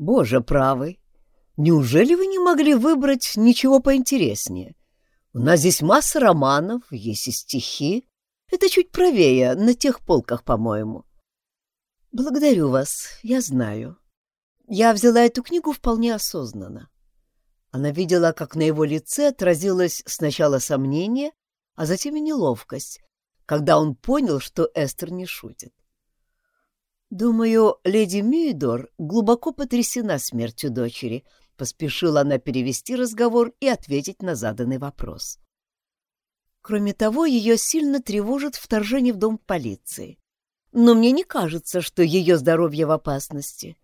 Боже правый, неужели вы не могли выбрать ничего поинтереснее? У нас здесь масса романов, есть и стихи. Это чуть правее, на тех полках, по-моему. Благодарю вас, я знаю. Я взяла эту книгу вполне осознанно. Она видела, как на его лице отразилось сначала сомнение, а затем и неловкость, когда он понял, что Эстер не шутит. «Думаю, леди Мюидор глубоко потрясена смертью дочери», — поспешила она перевести разговор и ответить на заданный вопрос. Кроме того, ее сильно тревожит вторжение в дом полиции. Но мне не кажется, что ее здоровье в опасности.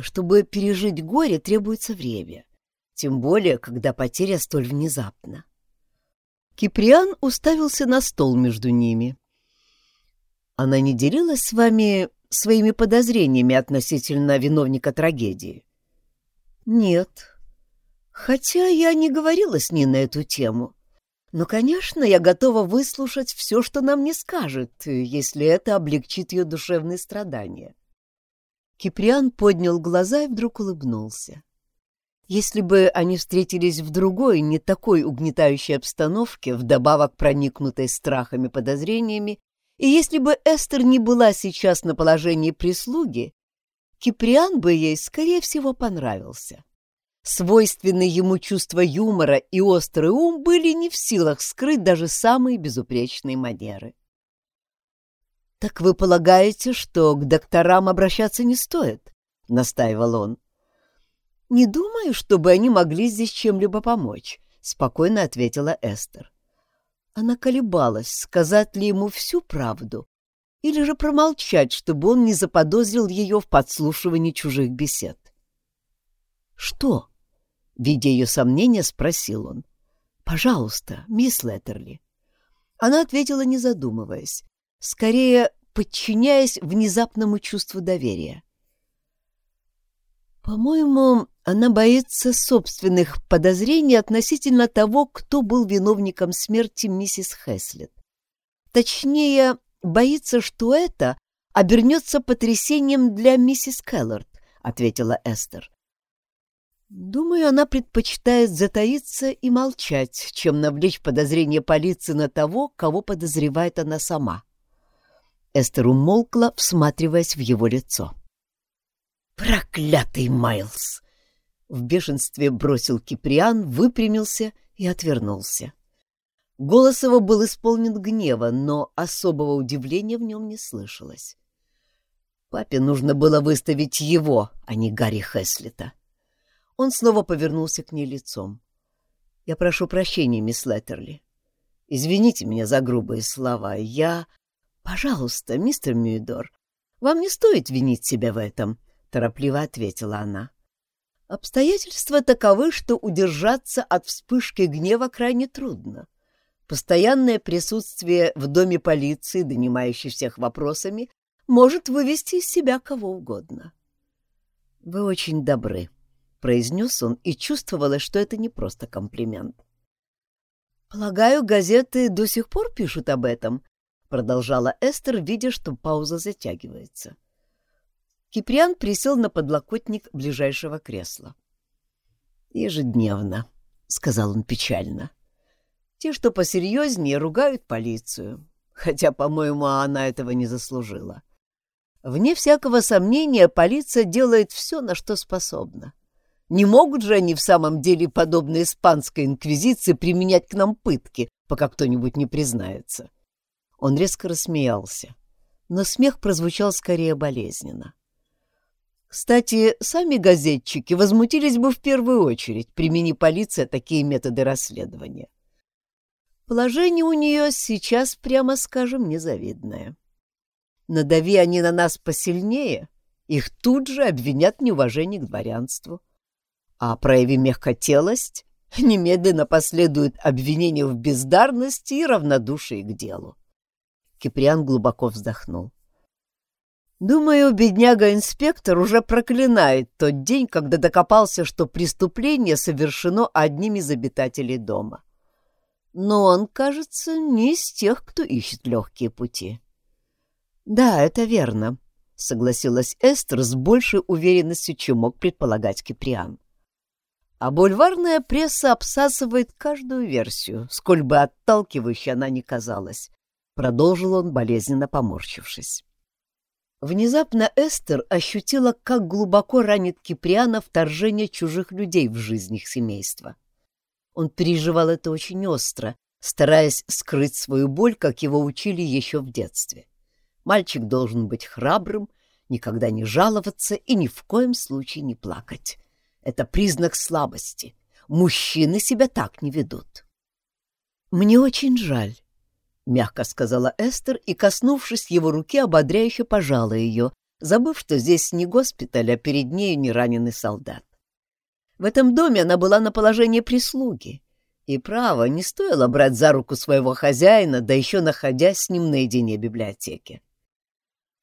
Чтобы пережить горе, требуется время. тем более, когда потеря столь внезапна. Киприан уставился на стол между ними. «Она не делилась с вами своими подозрениями относительно виновника трагедии?» «Нет. Хотя я не говорила с ней на эту тему. Но, конечно, я готова выслушать все, что нам не скажет, если это облегчит ее душевные страдания». Киприан поднял глаза и вдруг улыбнулся. Если бы они встретились в другой, не такой угнетающей обстановке, вдобавок проникнутой страхами подозрениями, и если бы Эстер не была сейчас на положении прислуги, Киприан бы ей, скорее всего, понравился. Свойственные ему чувство юмора и острый ум были не в силах скрыть даже самые безупречные манеры. «Так вы полагаете, что к докторам обращаться не стоит?» — настаивал он. «Не думаю, чтобы они могли здесь чем-либо помочь», — спокойно ответила Эстер. Она колебалась, сказать ли ему всю правду или же промолчать, чтобы он не заподозрил ее в подслушивании чужих бесед. «Что?» — видя ее сомнения, спросил он. «Пожалуйста, мисс Леттерли». Она ответила, не задумываясь, скорее подчиняясь внезапному чувству доверия. По-моему, она боится собственных подозрений относительно того, кто был виновником смерти миссис Хэслет. Точнее, боится, что это обернется потрясением для миссис Келлард, ответила Эстер. Думаю, она предпочитает затаиться и молчать, чем навлечь подозрение полиции на того, кого подозревает она сама. Эстер умолкла, всматриваясь в его лицо. «Проклятый Майлз!» В бешенстве бросил Киприан, выпрямился и отвернулся. Голос его был исполнен гнева, но особого удивления в нем не слышалось. Папе нужно было выставить его, а не Гарри Хэслита. Он снова повернулся к ней лицом. «Я прошу прощения, мисс Леттерли. Извините меня за грубые слова. Я... Пожалуйста, мистер Мюидор, вам не стоит винить себя в этом», — торопливо ответила она. «Обстоятельства таковы, что удержаться от вспышки гнева крайне трудно. Постоянное присутствие в доме полиции, донимающей всех вопросами, может вывести из себя кого угодно». «Вы очень добры», — произнес он и чувствовала, что это не просто комплимент. «Полагаю, газеты до сих пор пишут об этом», — продолжала Эстер, видя, что пауза затягивается. — Киприан присел на подлокотник ближайшего кресла. «Ежедневно», — сказал он печально. «Те, что посерьезнее, ругают полицию, хотя, по-моему, она этого не заслужила. Вне всякого сомнения, полиция делает все, на что способна. Не могут же они в самом деле, подобно испанской инквизиции, применять к нам пытки, пока кто-нибудь не признается?» Он резко рассмеялся, но смех прозвучал скорее болезненно. Кстати, сами газетчики возмутились бы в первую очередь, примени полиция такие методы расследования. Положение у нее сейчас, прямо скажем, незавидное. Надави они на нас посильнее, их тут же обвинят в неуважении к дворянству. А прояви мягкотелость, немедленно последует обвинение в бездарности и равнодушии к делу. Киприан глубоко вздохнул. Думаю, бедняга-инспектор уже проклинает тот день, когда докопался, что преступление совершено одним из обитателей дома. Но он, кажется, не из тех, кто ищет легкие пути. «Да, это верно», — согласилась Эстер с большей уверенностью, чем мог предполагать Киприан. А бульварная пресса обсасывает каждую версию, сколь бы отталкивающей она ни казалась, — продолжил он, болезненно поморщившись. Внезапно Эстер ощутила, как глубоко ранит Киприана вторжение чужих людей в жизнь их семейства. Он переживал это очень остро, стараясь скрыть свою боль, как его учили еще в детстве. Мальчик должен быть храбрым, никогда не жаловаться и ни в коем случае не плакать. Это признак слабости. Мужчины себя так не ведут. «Мне очень жаль», — мягко сказала Эстер и, коснувшись его руки, ободряюще пожала ее, забыв, что здесь не госпиталь, а перед нею не раненый солдат. В этом доме она была на положении прислуги, и, право, не стоило брать за руку своего хозяина, да еще находясь с ним наедине в библиотеке.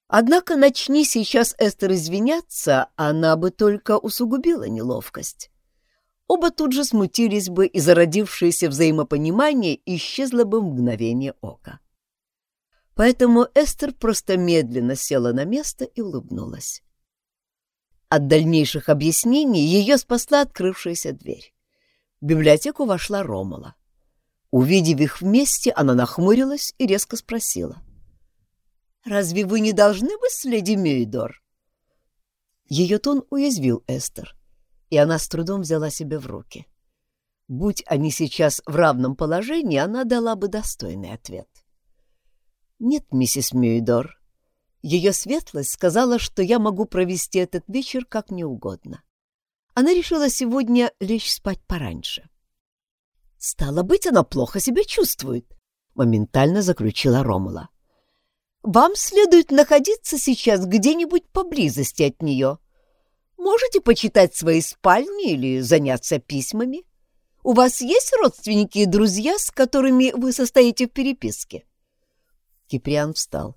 Однако начни сейчас Эстер извиняться, она бы только усугубила неловкость. Оба тут же смутились бы, и зародившееся взаимопонимание исчезло бы в мгновение ока. Поэтому Эстер просто медленно села на место и улыбнулась. От дальнейших объяснений ее спасла открывшаяся дверь. В библиотеку вошла Ромала. Увидев их вместе, она нахмурилась и резко спросила. «Разве вы не должны быть с леди Мюйдор?» Ее тон уязвил Эстер, и она с трудом взяла себя в руки. Будь они сейчас в равном положении, она дала бы достойный ответ. «Нет, миссис Мюйдор, ее светлость сказала, что я могу провести этот вечер как мне угодно. Она решила сегодня лечь спать пораньше. «Стало быть, она плохо себя чувствует», — моментально заключила Ромула. «Вам следует находиться сейчас где-нибудь поблизости от нее. Можете почитать свои спальни или заняться письмами. У вас есть родственники и друзья, с которыми вы состоите в переписке?» Киприан встал.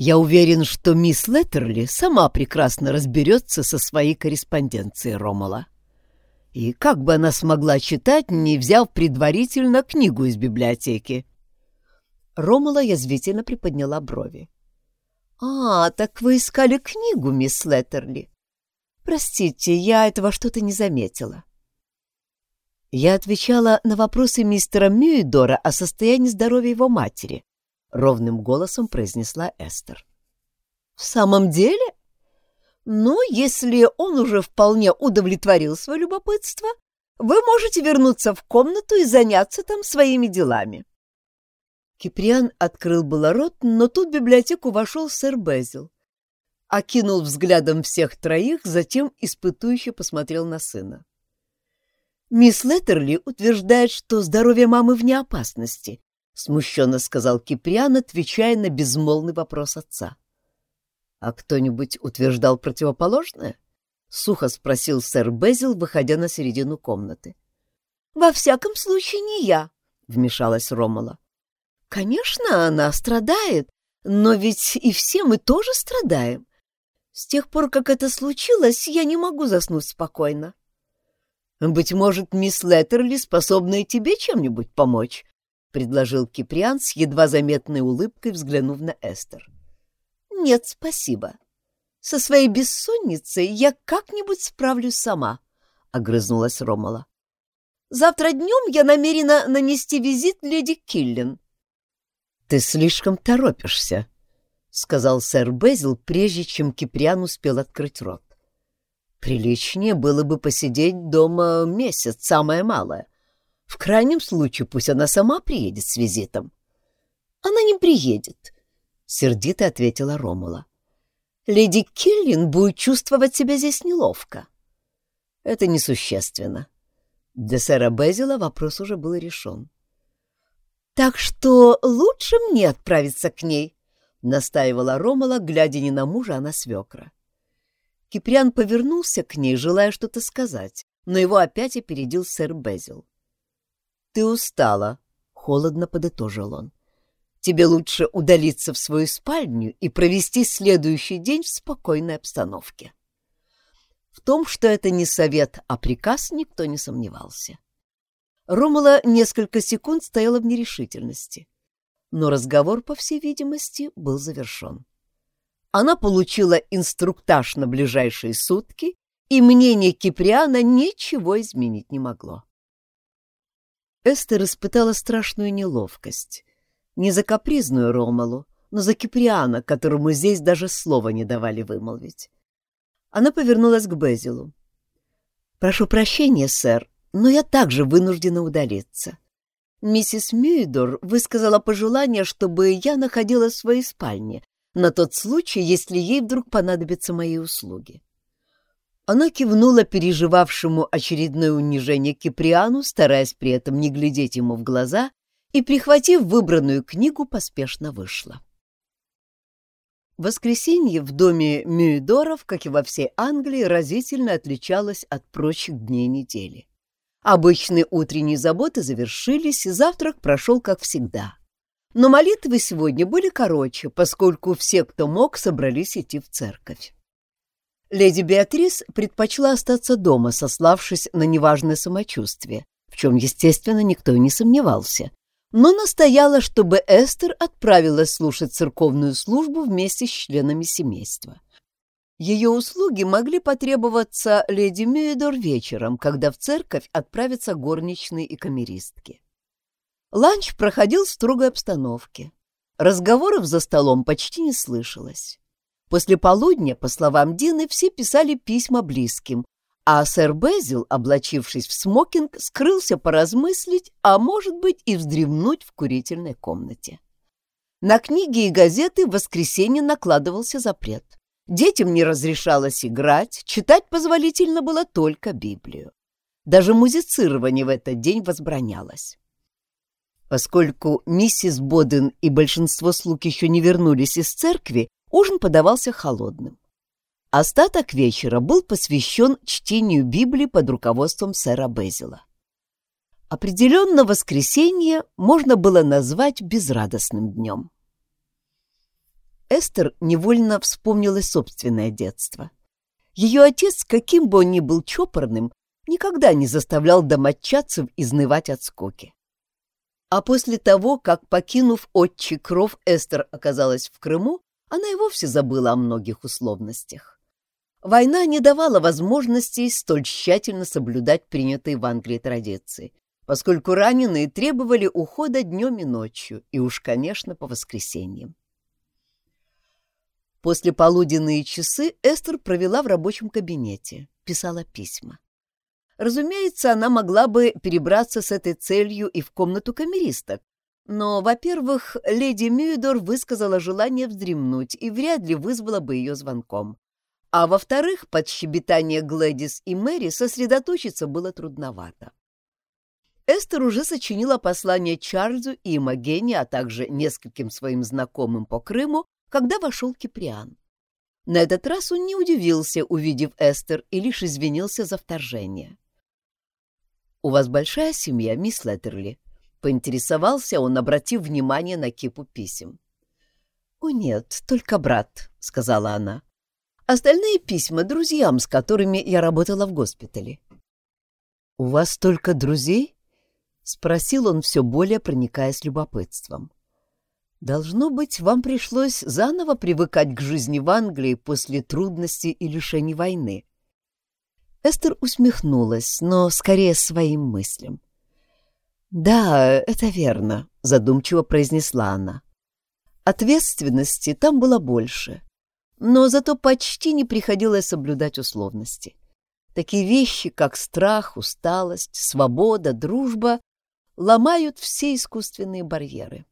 Я уверен, что мисс Леттерли сама прекрасно разберется со своей корреспонденцией Ромала. И как бы она смогла читать, не взяв предварительно книгу из библиотеки? Ромала язвительно приподняла брови. «А, так вы искали книгу, мисс Леттерли? Простите, я этого что-то не заметила». Я отвечала на вопросы мистера Мюидора о состоянии здоровья его матери, — ровным голосом произнесла Эстер. «В самом деле? Ну, если он уже вполне удовлетворил свое любопытство, вы можете вернуться в комнату и заняться там своими делами». Киприан открыл было рот, но тут в библиотеку вошел сэр Безил. Окинул взглядом всех троих, затем испытующе посмотрел на сына. «Мисс Леттерли утверждает, что здоровье мамы вне опасности, — смущенно сказал Киприан, отвечая на безмолвный вопрос отца. — А кто-нибудь утверждал противоположное? — сухо спросил сэр Безил, выходя на середину комнаты. — Во всяком случае, не я, — вмешалась Ромала. — Конечно, она страдает, но ведь и все мы тоже страдаем. С тех пор, как это случилось, я не могу заснуть спокойно. — Быть может, мисс Леттерли способна и тебе чем-нибудь помочь, — предложил Киприан с едва заметной улыбкой, взглянув на Эстер. «Нет, спасибо. Со своей бессонницей я как-нибудь справлюсь сама», — огрызнулась Ромала. «Завтра днем я намерена нанести визит леди Киллин». «Ты слишком торопишься», — сказал сэр Безил, прежде чем Киприан успел открыть рот. «Приличнее было бы посидеть дома месяц, самое малое» В крайнем случае пусть она сама приедет с визитом. Она не приедет, — сердито ответила Ромула. Леди Киллин будет чувствовать себя здесь неловко. Это несущественно. Для сэра Безила вопрос уже был решен. «Так что лучше мне отправиться к ней», — настаивала Ромала, глядя не на мужа, а на свекра. Киприан повернулся к ней, желая что-то сказать, но его опять опередил сэр Безил. «Ты устала», — холодно подытожил он. «Тебе лучше удалиться в свою спальню и провести следующий день в спокойной обстановке». В том, что это не совет, а приказ, никто не сомневался. Ромула несколько секунд стояла в нерешительности, но разговор, по всей видимости, был завершен. Она получила инструктаж на ближайшие сутки, и мнение Киприана ничего изменить не могло. Эстер испытала страшную неловкость. Не за капризную Ромалу, но за Киприана, которому здесь даже слова не давали вымолвить. Она повернулась к Безилу. «Прошу прощения, сэр, но я также вынуждена удалиться. Миссис Мюидор высказала пожелание, чтобы я находилась в своей спальне, на тот случай, если ей вдруг понадобятся мои услуги. Она кивнула переживавшему очередное унижение Киприану, стараясь при этом не глядеть ему в глаза, и, прихватив выбранную книгу, поспешно вышла. Воскресенье в доме Мюидоров, как и во всей Англии, разительно отличалось от прочих дней недели. Обычные утренние заботы завершились, и завтрак прошел как всегда. Но молитвы сегодня были короче, поскольку все, кто мог, собрались идти в церковь. Леди Беатрис предпочла остаться дома, сославшись на неважное самочувствие, в чем, естественно, никто и не сомневался, но настояла, чтобы Эстер отправилась слушать церковную службу вместе с членами семейства. Ее услуги могли потребоваться леди Мюидор вечером, когда в церковь отправятся горничные и камеристки. Ланч проходил в строгой обстановке. Разговоров за столом почти не слышалось. После полудня, по словам Дины, все писали письма близким, а сэр Безил, облачившись в смокинг, скрылся поразмыслить, а может быть и вздремнуть в курительной комнате. На книги и газеты в воскресенье накладывался запрет. Детям не разрешалось играть, читать позволительно было только Библию. Даже музицирование в этот день возбранялось. Поскольку миссис Боден и большинство слуг еще не вернулись из церкви, ужин подавался холодным. Остаток вечера был посвящен чтению Библии под руководством сэра Безила. Определенно воскресенье можно было назвать безрадостным днем. Эстер невольно вспомнила собственное детство. Ее отец, каким бы он ни был чопорным, никогда не заставлял домочадцев изнывать от скуки. А после того, как, покинув отчий кров, Эстер оказалась в Крыму, она и вовсе забыла о многих условностях. Война не давала возможности столь тщательно соблюдать принятые в Англии традиции, поскольку раненые требовали ухода днем и ночью, и уж, конечно, по воскресеньям. После полуденные часы Эстер провела в рабочем кабинете, писала письма. Разумеется, она могла бы перебраться с этой целью и в комнату камеристок, но, во-первых, леди Мюидор высказала желание вздремнуть и вряд ли вызвала бы ее звонком. А во-вторых, под щебетание Глэдис и Мэри сосредоточиться было трудновато. Эстер уже сочинила послание Чарльзу и Имогене, а также нескольким своим знакомым по Крыму, когда вошел Киприан. На этот раз он не удивился, увидев Эстер, и лишь извинился за вторжение. «У вас большая семья, мисс Леттерли?» — поинтересовался он, обратив внимание на кипу писем. «О нет, только брат», — сказала она. Остальные письма друзьям, с которыми я работала в госпитале. «У вас только друзей?» — спросил он, все более проникаясь любопытством. «Должно быть, вам пришлось заново привыкать к жизни в Англии после трудностей и лишений войны». Эстер усмехнулась, но скорее своим мыслям. «Да, это верно», — задумчиво произнесла она. «Ответственности там было больше» но зато почти не приходилось соблюдать условности. Такие вещи, как страх, усталость, свобода, дружба, ломают все искусственные барьеры.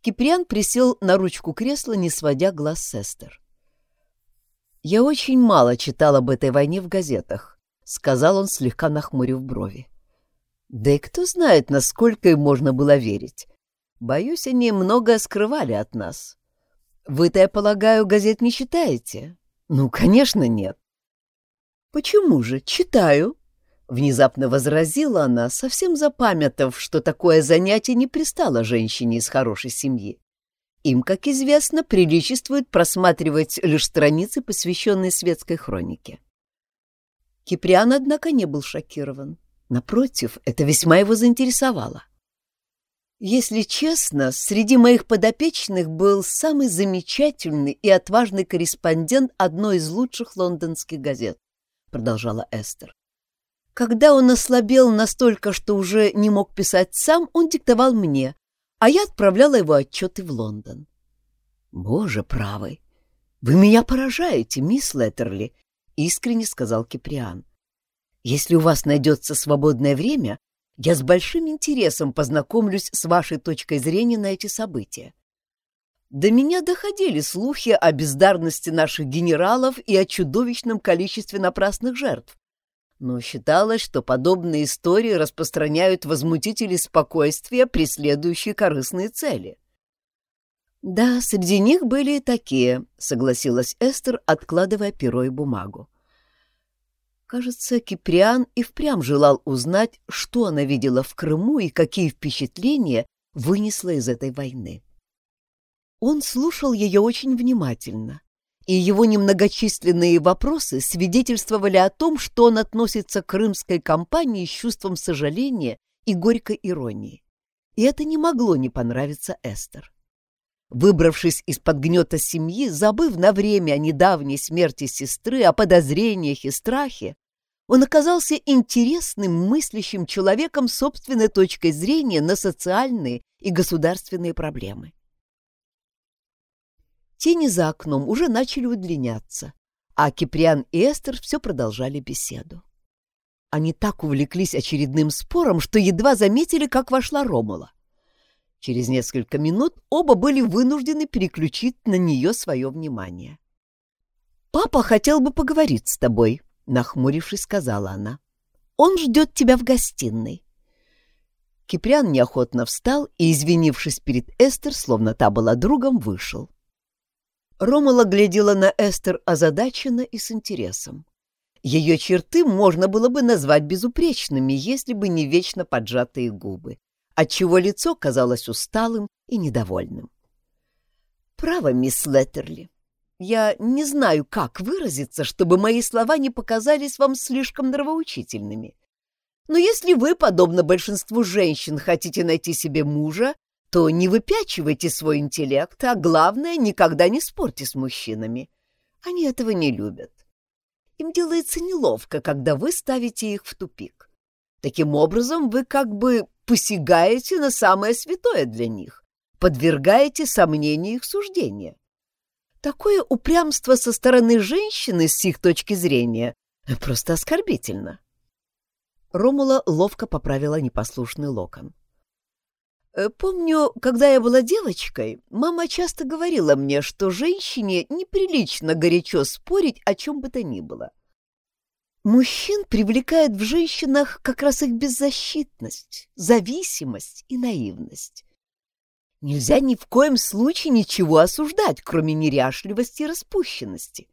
Киприан присел на ручку кресла, не сводя глаз с Эстер. «Я очень мало читал об этой войне в газетах», — сказал он, слегка нахмурив брови. «Да и кто знает, насколько им можно было верить. Боюсь, они многое скрывали от нас. Вы-то, я полагаю, газет не читаете? Ну, конечно, нет. Почему же? Читаю. Внезапно возразила она, совсем запамятав, что такое занятие не пристало женщине из хорошей семьи. Им, как известно, приличествует просматривать лишь страницы, посвященные светской хронике. Киприан, однако, не был шокирован. Напротив, это весьма его заинтересовало. Если честно, среди моих подопечных был самый замечательный и отважный корреспондент одной из лучших лондонских газет, продолжала Эстер. Когда он ослабел настолько, что уже не мог писать сам, он диктовал мне, а я отправляла его отчеты в Лондон. Боже правый, вы меня поражаете, мисс Леттерли, искренне сказал Киприан. Если у вас найдется свободное время, я с большим интересом познакомлюсь с вашей точкой зрения на эти события. До меня доходили слухи о бездарности наших генералов и о чудовищном количестве напрасных жертв. Но считалось, что подобные истории распространяют возмутители спокойствия, преследующие корыстные цели. «Да, среди них были и такие», — согласилась Эстер, откладывая перо и бумагу. Кажется, Киприан и впрямь желал узнать, что она видела в Крыму и какие впечатления вынесла из этой войны. Он слушал ее очень внимательно, и его немногочисленные вопросы свидетельствовали о том, что он относится к крымской кампании с чувством сожаления и горькой иронии. И это не могло не понравиться Эстер. Выбравшись из-под гнета семьи, забыв на время о недавней смерти сестры, о подозрениях и страхе, он оказался интересным, мыслящим человеком собственной точкой зрения на социальные и государственные проблемы. Тени за окном уже начали удлиняться, а Киприан и Эстер все продолжали беседу. Они так увлеклись очередным спором, что едва заметили, как вошла Ромула. Через несколько минут оба были вынуждены переключить на нее свое внимание. «Папа хотел бы поговорить с тобой», — нахмурившись, сказала она. «Он ждет тебя в гостиной». Киприан неохотно встал и, извинившись перед Эстер, словно та была другом, вышел. Ромала глядела на Эстер озадаченно и с интересом. Ее черты можно было бы назвать безупречными, если бы не вечно поджатые губы отчего лицо казалось усталым и недовольным. «Право, мисс Леттерли, я не знаю, как выразиться, чтобы мои слова не показались вам слишком нравоучительными. Но если вы, подобно большинству женщин, хотите найти себе мужа, то не выпячивайте свой интеллект, а главное, никогда не спорьте с мужчинами. Они этого не любят. Им делается неловко, когда вы ставите их в тупик. Таким образом, вы как бы посягаете на самое святое для них, подвергаете сомнению их суждения. Такое упрямство со стороны женщины с их точки зрения просто оскорбительно. Ромула ловко поправила непослушный локон. «Э, «Помню, когда я была девочкой, мама часто говорила мне, что женщине неприлично горячо спорить о чем бы то ни было. Мужчин привлекает в женщинах как раз их беззащитность, зависимость и наивность. Нельзя ни в коем случае ничего осуждать, кроме неряшливости и распущенности.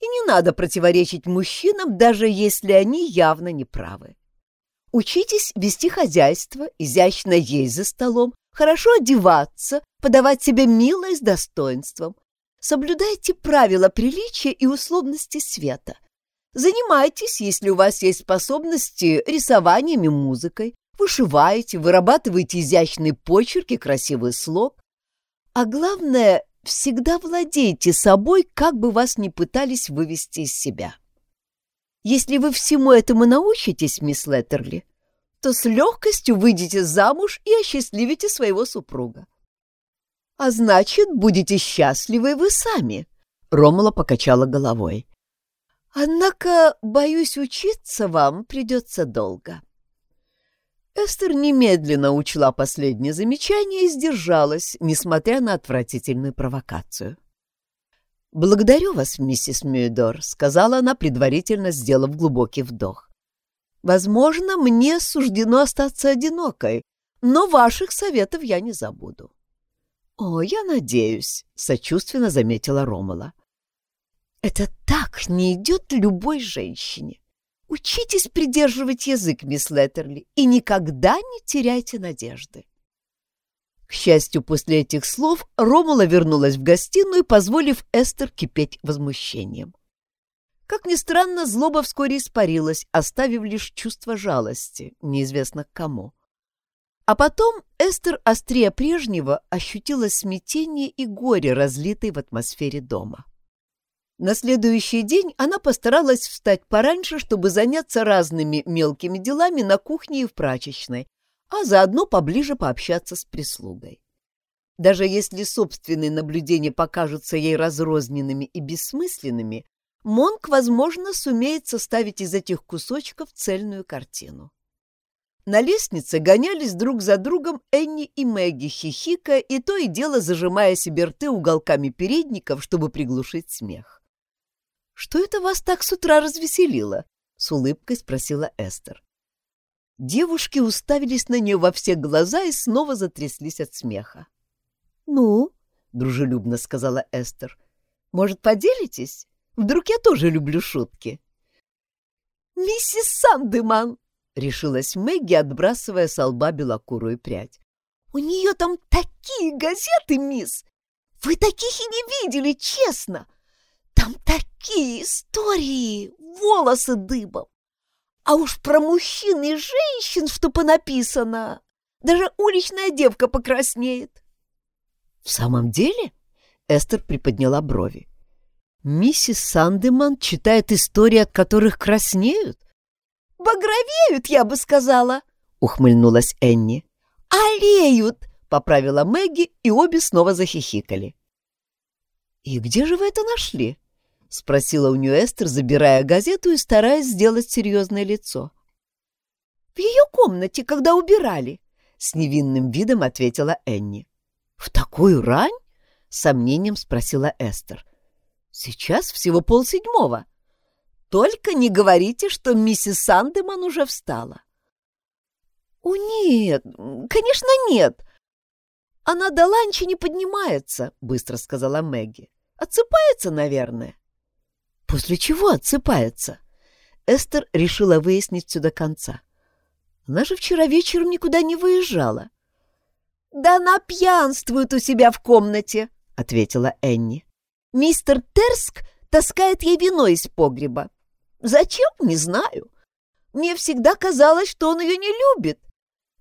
И не надо противоречить мужчинам, даже если они явно неправы. Учитесь вести хозяйство, изящно есть за столом, хорошо одеваться, подавать себя мило и с достоинством. Соблюдайте правила приличия и условности света – Занимайтесь, если у вас есть способности, рисованием и музыкой. Вышиваете, вырабатываете изящные почерки, красивый слог. А главное, всегда владейте собой, как бы вас ни пытались вывести из себя. Если вы всему этому научитесь, мисс Леттерли, то с легкостью выйдете замуж и осчастливите своего супруга. А значит, будете счастливы вы сами. Ромала покачала головой. Однако, боюсь, учиться вам придется долго. Эстер немедленно учла последнее замечание и сдержалась, несмотря на отвратительную провокацию. «Благодарю вас, миссис Мюидор», — сказала она, предварительно сделав глубокий вдох. «Возможно, мне суждено остаться одинокой, но ваших советов я не забуду». «О, я надеюсь», — сочувственно заметила Ромала. Это так не идет любой женщине. Учитесь придерживать язык, мисс Леттерли, и никогда не теряйте надежды. К счастью, после этих слов Ромула вернулась в гостиную, позволив Эстер кипеть возмущением. Как ни странно, злоба вскоре испарилась, оставив лишь чувство жалости, неизвестно к кому. А потом Эстер острее прежнего ощутила смятение и горе, разлитые в атмосфере дома. На следующий день она постаралась встать пораньше, чтобы заняться разными мелкими делами на кухне и в прачечной, а заодно поближе пообщаться с прислугой. Даже если собственные наблюдения покажутся ей разрозненными и бессмысленными, Монк, возможно, сумеет составить из этих кусочков цельную картину. На лестнице гонялись друг за другом Энни и Мэгги, хихикая и то и дело зажимая себе рты уголками передников, чтобы приглушить смех. Что это вас так с утра развеселило? С улыбкой спросила Эстер. Девушки уставились на нее во все глаза и снова затряслись от смеха. «Ну?» —— дружелюбно сказала Эстер. «Может, поделитесь? Вдруг я тоже люблю шутки?»
«Миссис Сандеман!» — решилась Мэгги, отбрасывая с лба белокурую прядь. «У нее там такие газеты, мисс! Вы таких и не видели, честно! Там такие истории, волосы дыбом! А уж про мужчин и женщин, что понаписано, даже уличная девка покраснеет!»
«В самом деле?» — Эстер приподняла брови. «Миссис Сандеман читает истории, от которых краснеют?»
«Багровеют, я бы сказала», — ухмыльнулась Энни. «Олеют!» — поправила Мэгги, и обе снова захихикали.
«И где же вы это нашли?» — спросила у нее Эстер, забирая газету и стараясь сделать серьезное лицо.
«В ее комнате, когда убирали», — с невинным видом ответила Энни.
«В такую рань?» — сомнением спросила Эстер. «Сейчас всего полседьмого. Только не говорите, что миссис Сандеман уже встала».
«О, нет, конечно, нет. Она до ланча не поднимается», — быстро сказала Мэгги. «Отсыпается, наверное».
«После чего отсыпается?» Эстер решила выяснить все до конца. Она же вчера вечером никуда не выезжала.
«Да она пьянствует у себя в комнате», — ответила Энни. «Мистер Терск таскает ей вино из погреба. Зачем? Не знаю. Мне всегда казалось, что он ее не любит.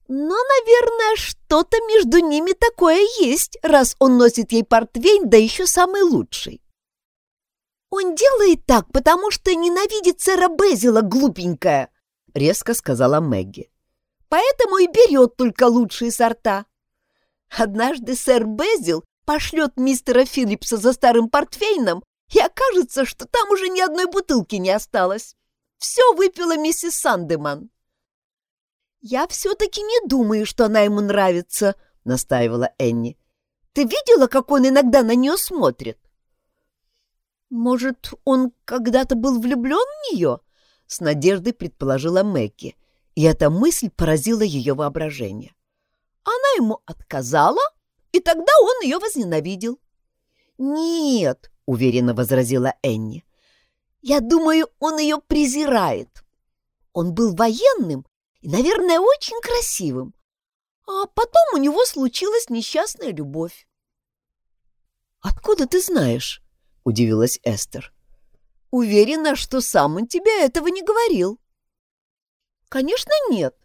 Но, наверное, что-то между ними такое есть, раз он носит ей портвейн, да еще самый лучший. «Он делает так, потому что ненавидит сэра Безила, глупенькая», — резко сказала Мэгги. «Поэтому и берет только лучшие сорта. Однажды сэр Безил пошлет мистера Филлипса за старым портфейном, и окажется, что там уже ни одной бутылки не осталось. Все выпила миссис Сандеман. «Я все-таки не думаю, что она ему нравится», — настаивала Энни. «Ты видела, как он иногда на нее смотрит?» «Может, он когда-то был влюблен в нее?» — с надеждой предположила Мэгги, и эта мысль поразила ее воображение. Она ему отказала, и тогда он ее возненавидел. «Нет», — уверенно возразила Энни, — «я думаю, он ее презирает. Он был военным и, наверное, очень красивым, а потом у него случилась несчастная любовь». «Откуда ты знаешь?» — удивилась Эстер. «Уверена, что сам он тебе этого не говорил». «Конечно, нет.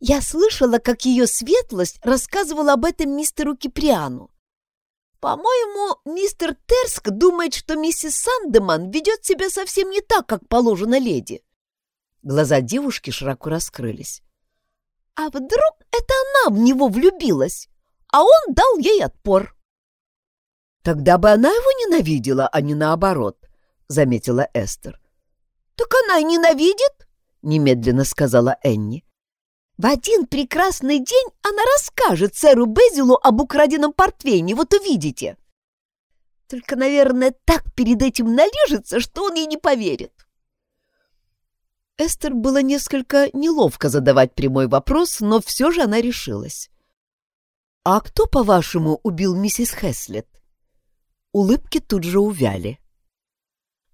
Я слышала, как ее светлость рассказывала об этом мистеру Киприану. По-моему, мистер Терск думает, что миссис Сандеман ведет себя совсем не так, как положено леди. Глаза девушки широко раскрылись. А вдруг это она в него влюбилась, а он дал ей отпор? Тогда бы она его ненавидела, а не наоборот, заметила Эстер. Так она и ненавидит, немедленно сказала Энни. В один прекрасный день она расскажет сэру Безилу об украденном портвейне, вот увидите. Только, наверное, так перед этим належится, что он ей не поверит. Эстер было несколько неловко задавать прямой вопрос, но все же она решилась. «А кто, по-вашему, убил миссис Хэслет?» Улыбки тут же увяли.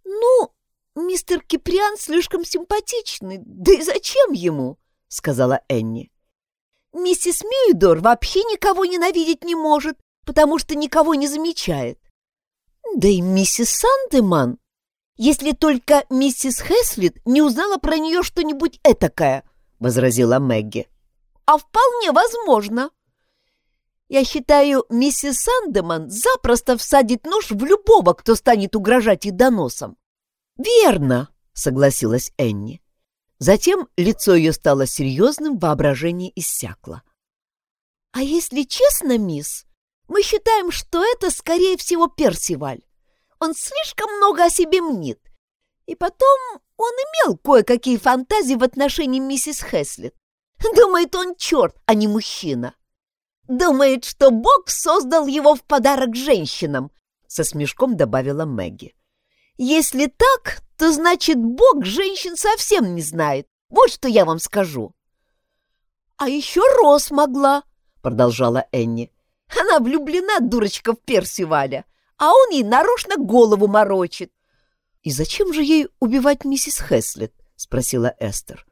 «Ну, мистер Киприан слишком симпатичный, да и зачем ему?» — сказала Энни. «Миссис Мюидор вообще никого ненавидеть не может, потому что никого не замечает. Да и миссис Сандеман, если только миссис Хэслит не узнала про нее что-нибудь этакое», — возразила Мэгги. «А вполне возможно. Я считаю, миссис Сандеман запросто всадит нож в любого, кто станет угрожать ей доносом». «Верно», — согласилась Энни. Затем лицо ее стало серьезным, воображение иссякло. «А если честно, мисс, мы считаем, что это, скорее всего, Персиваль. Он слишком много о себе мнит. И потом он имел кое-какие фантазии в отношении миссис Хэслет. Думает, он черт, а не мужчина. Думает, что Бог создал его в подарок женщинам, со смешком добавила Мэгги. Если так, то значит Бог женщин совсем не знает. Вот что я вам скажу. А еще Рос могла, продолжала Энни. Она влюблена, дурочка, в Персиваля, а он ей нарочно голову морочит.
— И зачем же ей убивать миссис Хэслет? — спросила Эстер.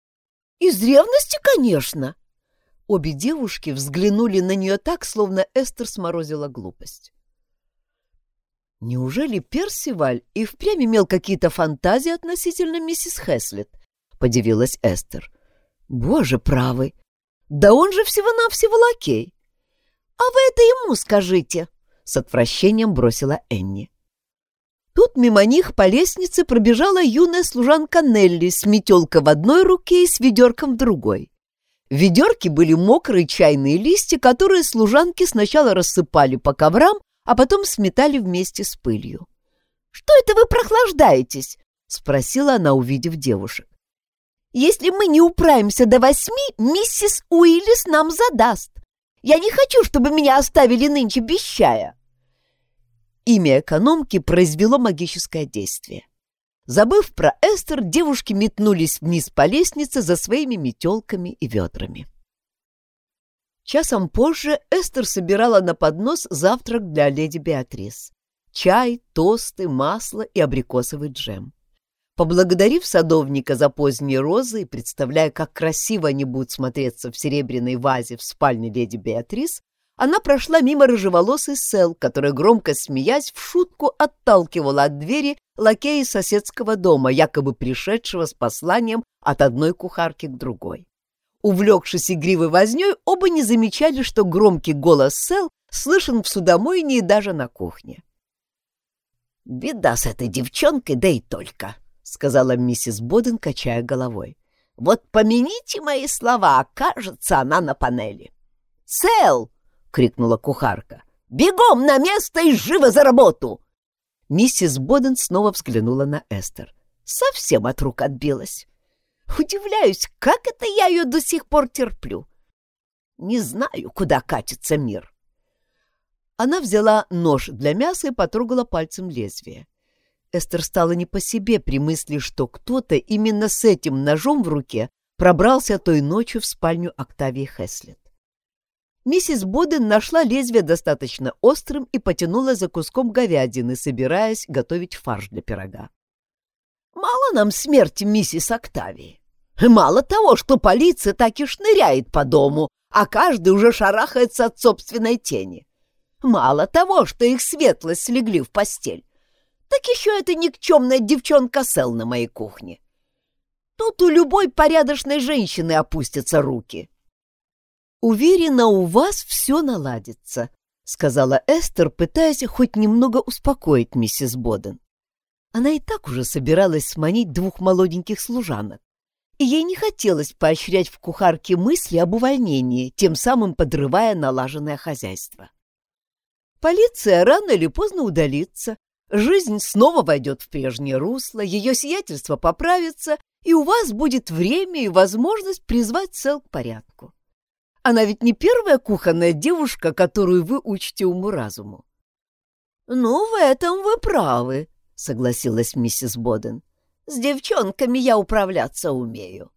— Из ревности, конечно.
Обе девушки взглянули на нее так, словно Эстер сморозила глупость. Неужели Персиваль и впрямь имел какие-то фантазии относительно миссис Хэслет? — подивилась Эстер. — Боже правый! Да он же всего-навсего лакей!
— А вы это ему скажите!
— с отвращением бросила Энни. Тут мимо них по лестнице пробежала юная служанка Нелли с метелкой в одной руке и с ведерком в другой. В ведерке были мокрые чайные листья, которые служанки сначала рассыпали по коврам, а потом сметали вместе с пылью.
«Что это вы прохлаждаетесь?»
— спросила она, увидев девушек.
«Если мы не управимся до восьми, миссис Уиллис нам задаст. Я не хочу, чтобы меня оставили нынче без чая».
Имя экономки произвело магическое действие. Забыв про Эстер, девушки метнулись вниз по лестнице за своими метелками и ведрами. Часом позже Эстер собирала на поднос завтрак для леди Беатрис. Чай, тосты, масло и абрикосовый джем. Поблагодарив садовника за поздние розы и представляя, как красиво они будут смотреться в серебряной вазе в спальне леди Беатрис, она прошла мимо рыжеволосой Сел, которая, громко смеясь, в шутку отталкивала от двери лакея соседского дома, якобы пришедшего с посланием от одной кухарки к другой. Увлекшись игривой вознёй, оба не замечали, что громкий голос Сэл слышен в судомойне и даже на кухне.
«Беда с этой девчонкой, да и только», — сказала миссис Боден, качая головой. «Вот помяните мои слова, окажется она на панели». «Сэл!» — крикнула кухарка. «Бегом на место и живо за работу!»
Миссис Боден снова взглянула на Эстер.
Совсем от рук отбилась. Удивляюсь, как это я ее до сих пор терплю. Не знаю, куда катится мир.
Она взяла нож для мяса и потрогала пальцем лезвие. Эстер стала не по себе при мысли, что кто-то именно с этим ножом в руке пробрался той ночью в спальню Октавии Хеслет. Миссис Боден нашла лезвие достаточно острым и потянула за куском говядины, собираясь готовить фарш для пирога.
«Мало нам смерти миссис Октавии. Мало того, что полиция так и шныряет по дому, а каждый уже шарахается от собственной тени. Мало того, что их светлость слегли в постель, так еще эта никчемная девчонка Сел на моей кухне. Тут у любой порядочной женщины опустятся руки.
«Уверена, у вас все наладится», — сказала Эстер, пытаясь хоть немного успокоить миссис Боден. Она и так уже собиралась сманить двух молоденьких служанок и ей не хотелось поощрять в кухарке мысли об увольнении, тем самым подрывая налаженное хозяйство. Полиция рано или поздно удалится, жизнь снова войдет в прежнее русло, ее сиятельство поправится, и у вас будет время и возможность призвать Сел к порядку. Она ведь не первая кухонная девушка, которую вы учите уму-разуму.
— Ну, в этом вы правы, — согласилась миссис Боден. С девчонками я управляться умею.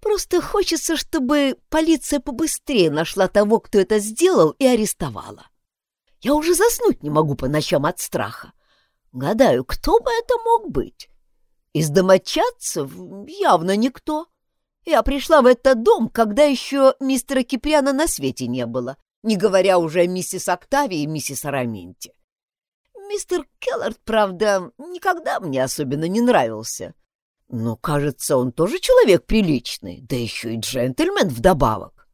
Просто хочется, чтобы полиция побыстрее нашла того, кто это сделал, и арестовала. Я уже заснуть не могу по ночам от страха. Гадаю, кто бы это мог быть? Из домочадцев явно никто. Я пришла в этот дом, когда еще мистера Киприана на свете не было, не говоря уже о миссис Октавии и миссис Араминте. Мистер Келлард, правда, никогда мне особенно не нравился. Но, кажется, он тоже человек приличный, да еще и джентльмен вдобавок.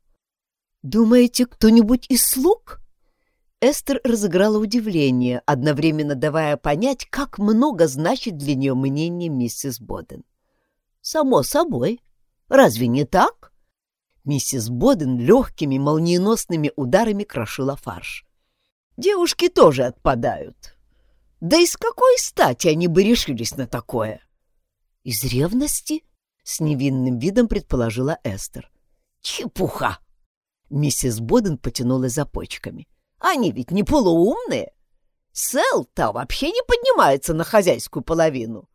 «Думаете, кто-нибудь из слуг?» Эстер разыграла удивление, одновременно давая понять, как много значит для нее мнение миссис Боден.
«Само собой. Разве не так?»
Миссис Боден легкими молниеносными ударами крошила фарш. «Девушки тоже отпадают. Да из какой стати они бы решились на такое?
Из ревности? С невинным видом предположила Эстер. Чепуха! Миссис Боден потянулась за почками. Они ведь не полуумные. Сэл-то вообще не поднимается на хозяйскую половину.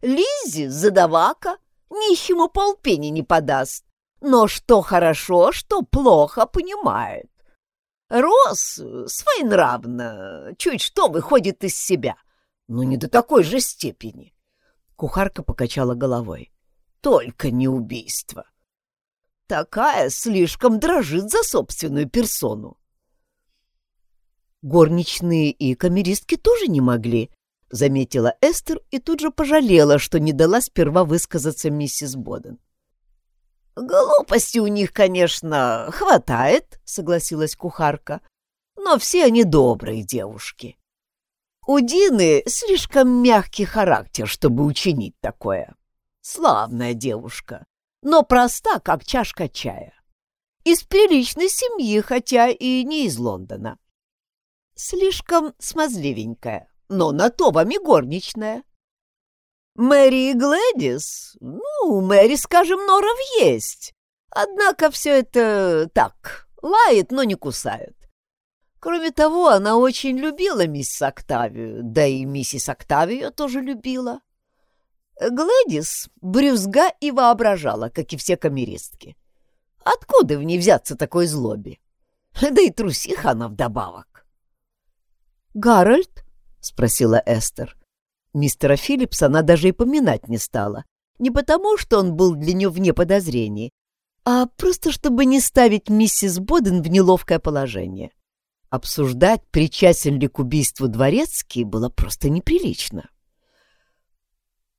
Лиззи задавака, нищему полпени не подаст. Но что хорошо, что плохо понимает. Рос своенравно, чуть что выходит из себя, но не до такой же степени. Кухарка покачала головой. Только не убийство. Такая слишком дрожит за собственную персону. Горничные и камеристки тоже не могли, заметила Эстер и тут же пожалела, что не дала сперва высказаться миссис Боден. «Глупости у них, конечно, хватает», — согласилась кухарка, «но все они добрые девушки. У Дины слишком мягкий характер, чтобы учинить такое. Славная девушка, но проста, как чашка чая. Из приличной семьи, хотя и не из Лондона. Слишком смазливенькая, но на то вам и горничная. Мэри и Глэдис? Ну, Мэри, скажем, норов есть. Однако все это так, лает, но не кусает. Кроме того, она очень любила мисс Октавию, да и миссис Октавию тоже любила. Глэдис брюзга и воображала, как и все камеристки. Откуда в ней взяться такой злобе? Да и трусиха она вдобавок.
«Гарольд?» — спросила Эстер. Мистера Филлипса она даже и поминать не стала. Не потому, что он был для нее вне подозрений, а просто чтобы не ставить миссис Боден в неловкое положение. Обсуждать, причастен ли к убийству дворецкий, было просто неприлично.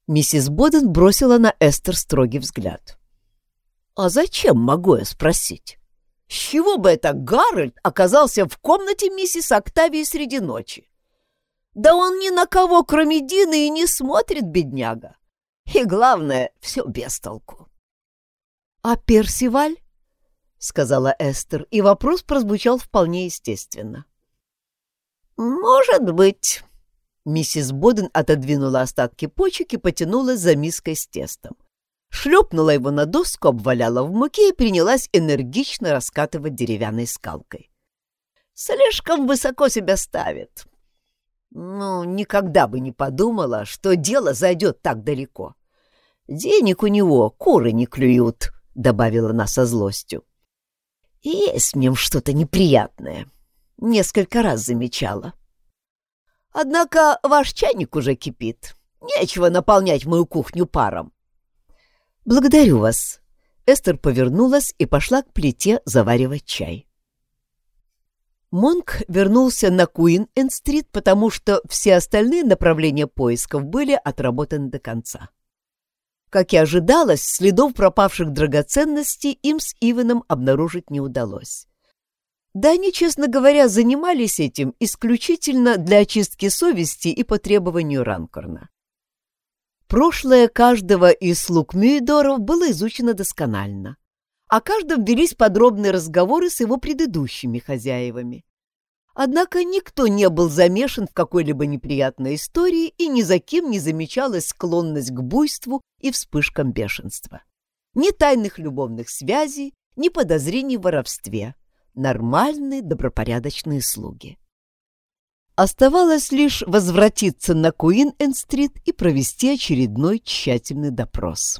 Миссис Боден бросила на Эстер строгий взгляд.
«А зачем, могу я спросить? С чего бы это Гарольд оказался в комнате миссис Октавии среди ночи? Да он ни на кого, кроме Дины, и не смотрит, бедняга. И главное, все без толку.
— А Персиваль? — сказала Эстер, и вопрос прозвучал вполне естественно.
— Может быть. Миссис Боден отодвинула остатки почек и потянулась за миской с тестом. Шлепнула его на доску, обваляла в муке и принялась энергично раскатывать деревянной скалкой. «Слишком высоко себя ставит. Ну, никогда бы не подумала, что дело зайдет так далеко. Денег у него куры не клюют, — добавила она со злостью. Есть в нем что-то неприятное. Несколько раз замечала. Однако ваш чайник уже кипит. Нечего наполнять мою кухню паром.
Благодарю вас. Эстер повернулась и пошла к плите заваривать чай. Монк вернулся на Куин-Энд-Стрит, потому что все остальные направления поисков были отработаны до конца. Как и ожидалось, следов пропавших драгоценностей им с Ивеном обнаружить не удалось. Да они, честно говоря, занимались этим исключительно для очистки совести и по требованию Ранкорна. Прошлое каждого из слуг Мюидоров было изучено досконально. О каждом велись подробные разговоры с его предыдущими хозяевами. Однако никто не был замешан в какой-либо неприятной истории и ни за кем не замечалась склонность к буйству и вспышкам бешенства. Ни тайных любовных связей, ни подозрений в воровстве. Нормальные добропорядочные слуги. Оставалось лишь возвратиться на Куин-Энд-Стрит и провести очередной тщательный допрос.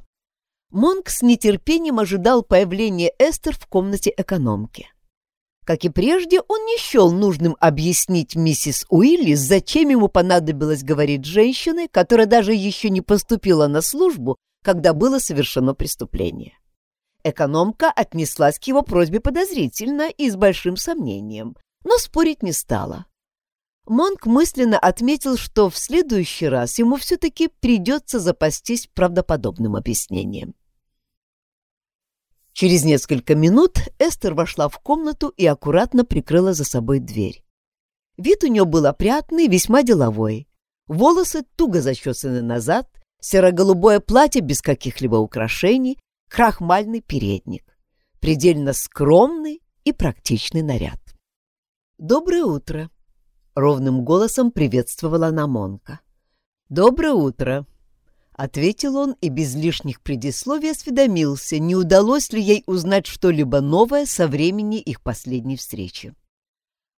Монк с нетерпением ожидал появления Эстер в комнате экономки. Как и прежде, он не счел нужным объяснить миссис Уиллис, зачем ему понадобилось говорить женщиной, которая даже еще не поступила на службу, когда было совершено преступление. Экономка отнеслась к его просьбе подозрительно и с большим сомнением, но спорить не стала. Монк мысленно отметил, что в следующий раз ему все-таки придется запастись правдоподобным объяснением. Через несколько минут Эстер вошла в комнату и аккуратно прикрыла за собой дверь. Вид у нее был опрятный, весьма деловой. Волосы туго зачесаны назад, серо-голубое платье без каких-либо украшений, крахмальный передник. Предельно скромный и практичный наряд. «Доброе утро!» — ровным голосом приветствовала она Монка. «Доброе утро!» Ответил он и без лишних предисловий осведомился, не удалось ли ей узнать что-либо новое со времени их последней встречи.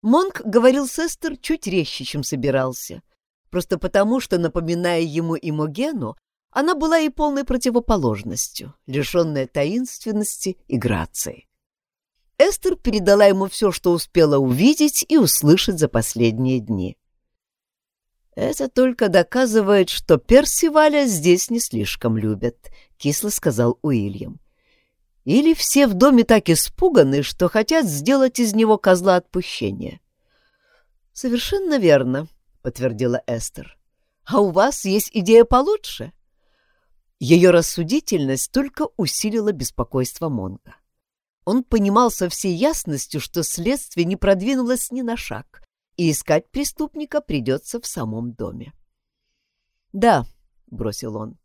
Монк говорил с Эстер чуть резче, чем собирался, просто потому, что, напоминая ему Имогену, она была и полной противоположностью, лишенная таинственности и грации.
Эстер передала ему все, что успела увидеть и услышать за последние дни. «Это только доказывает, что Персиваля здесь не слишком любят», — кисло сказал Уильям. «Или все в доме так испуганы, что хотят сделать из него козла отпущения». «Совершенно верно», — подтвердила Эстер. «А у вас есть идея получше?» Ее рассудительность только усилила беспокойство Монга. Он понимал со всей ясностью, что следствие не продвинулось ни на шаг, и искать преступника придется в самом доме. «Да», — бросил он,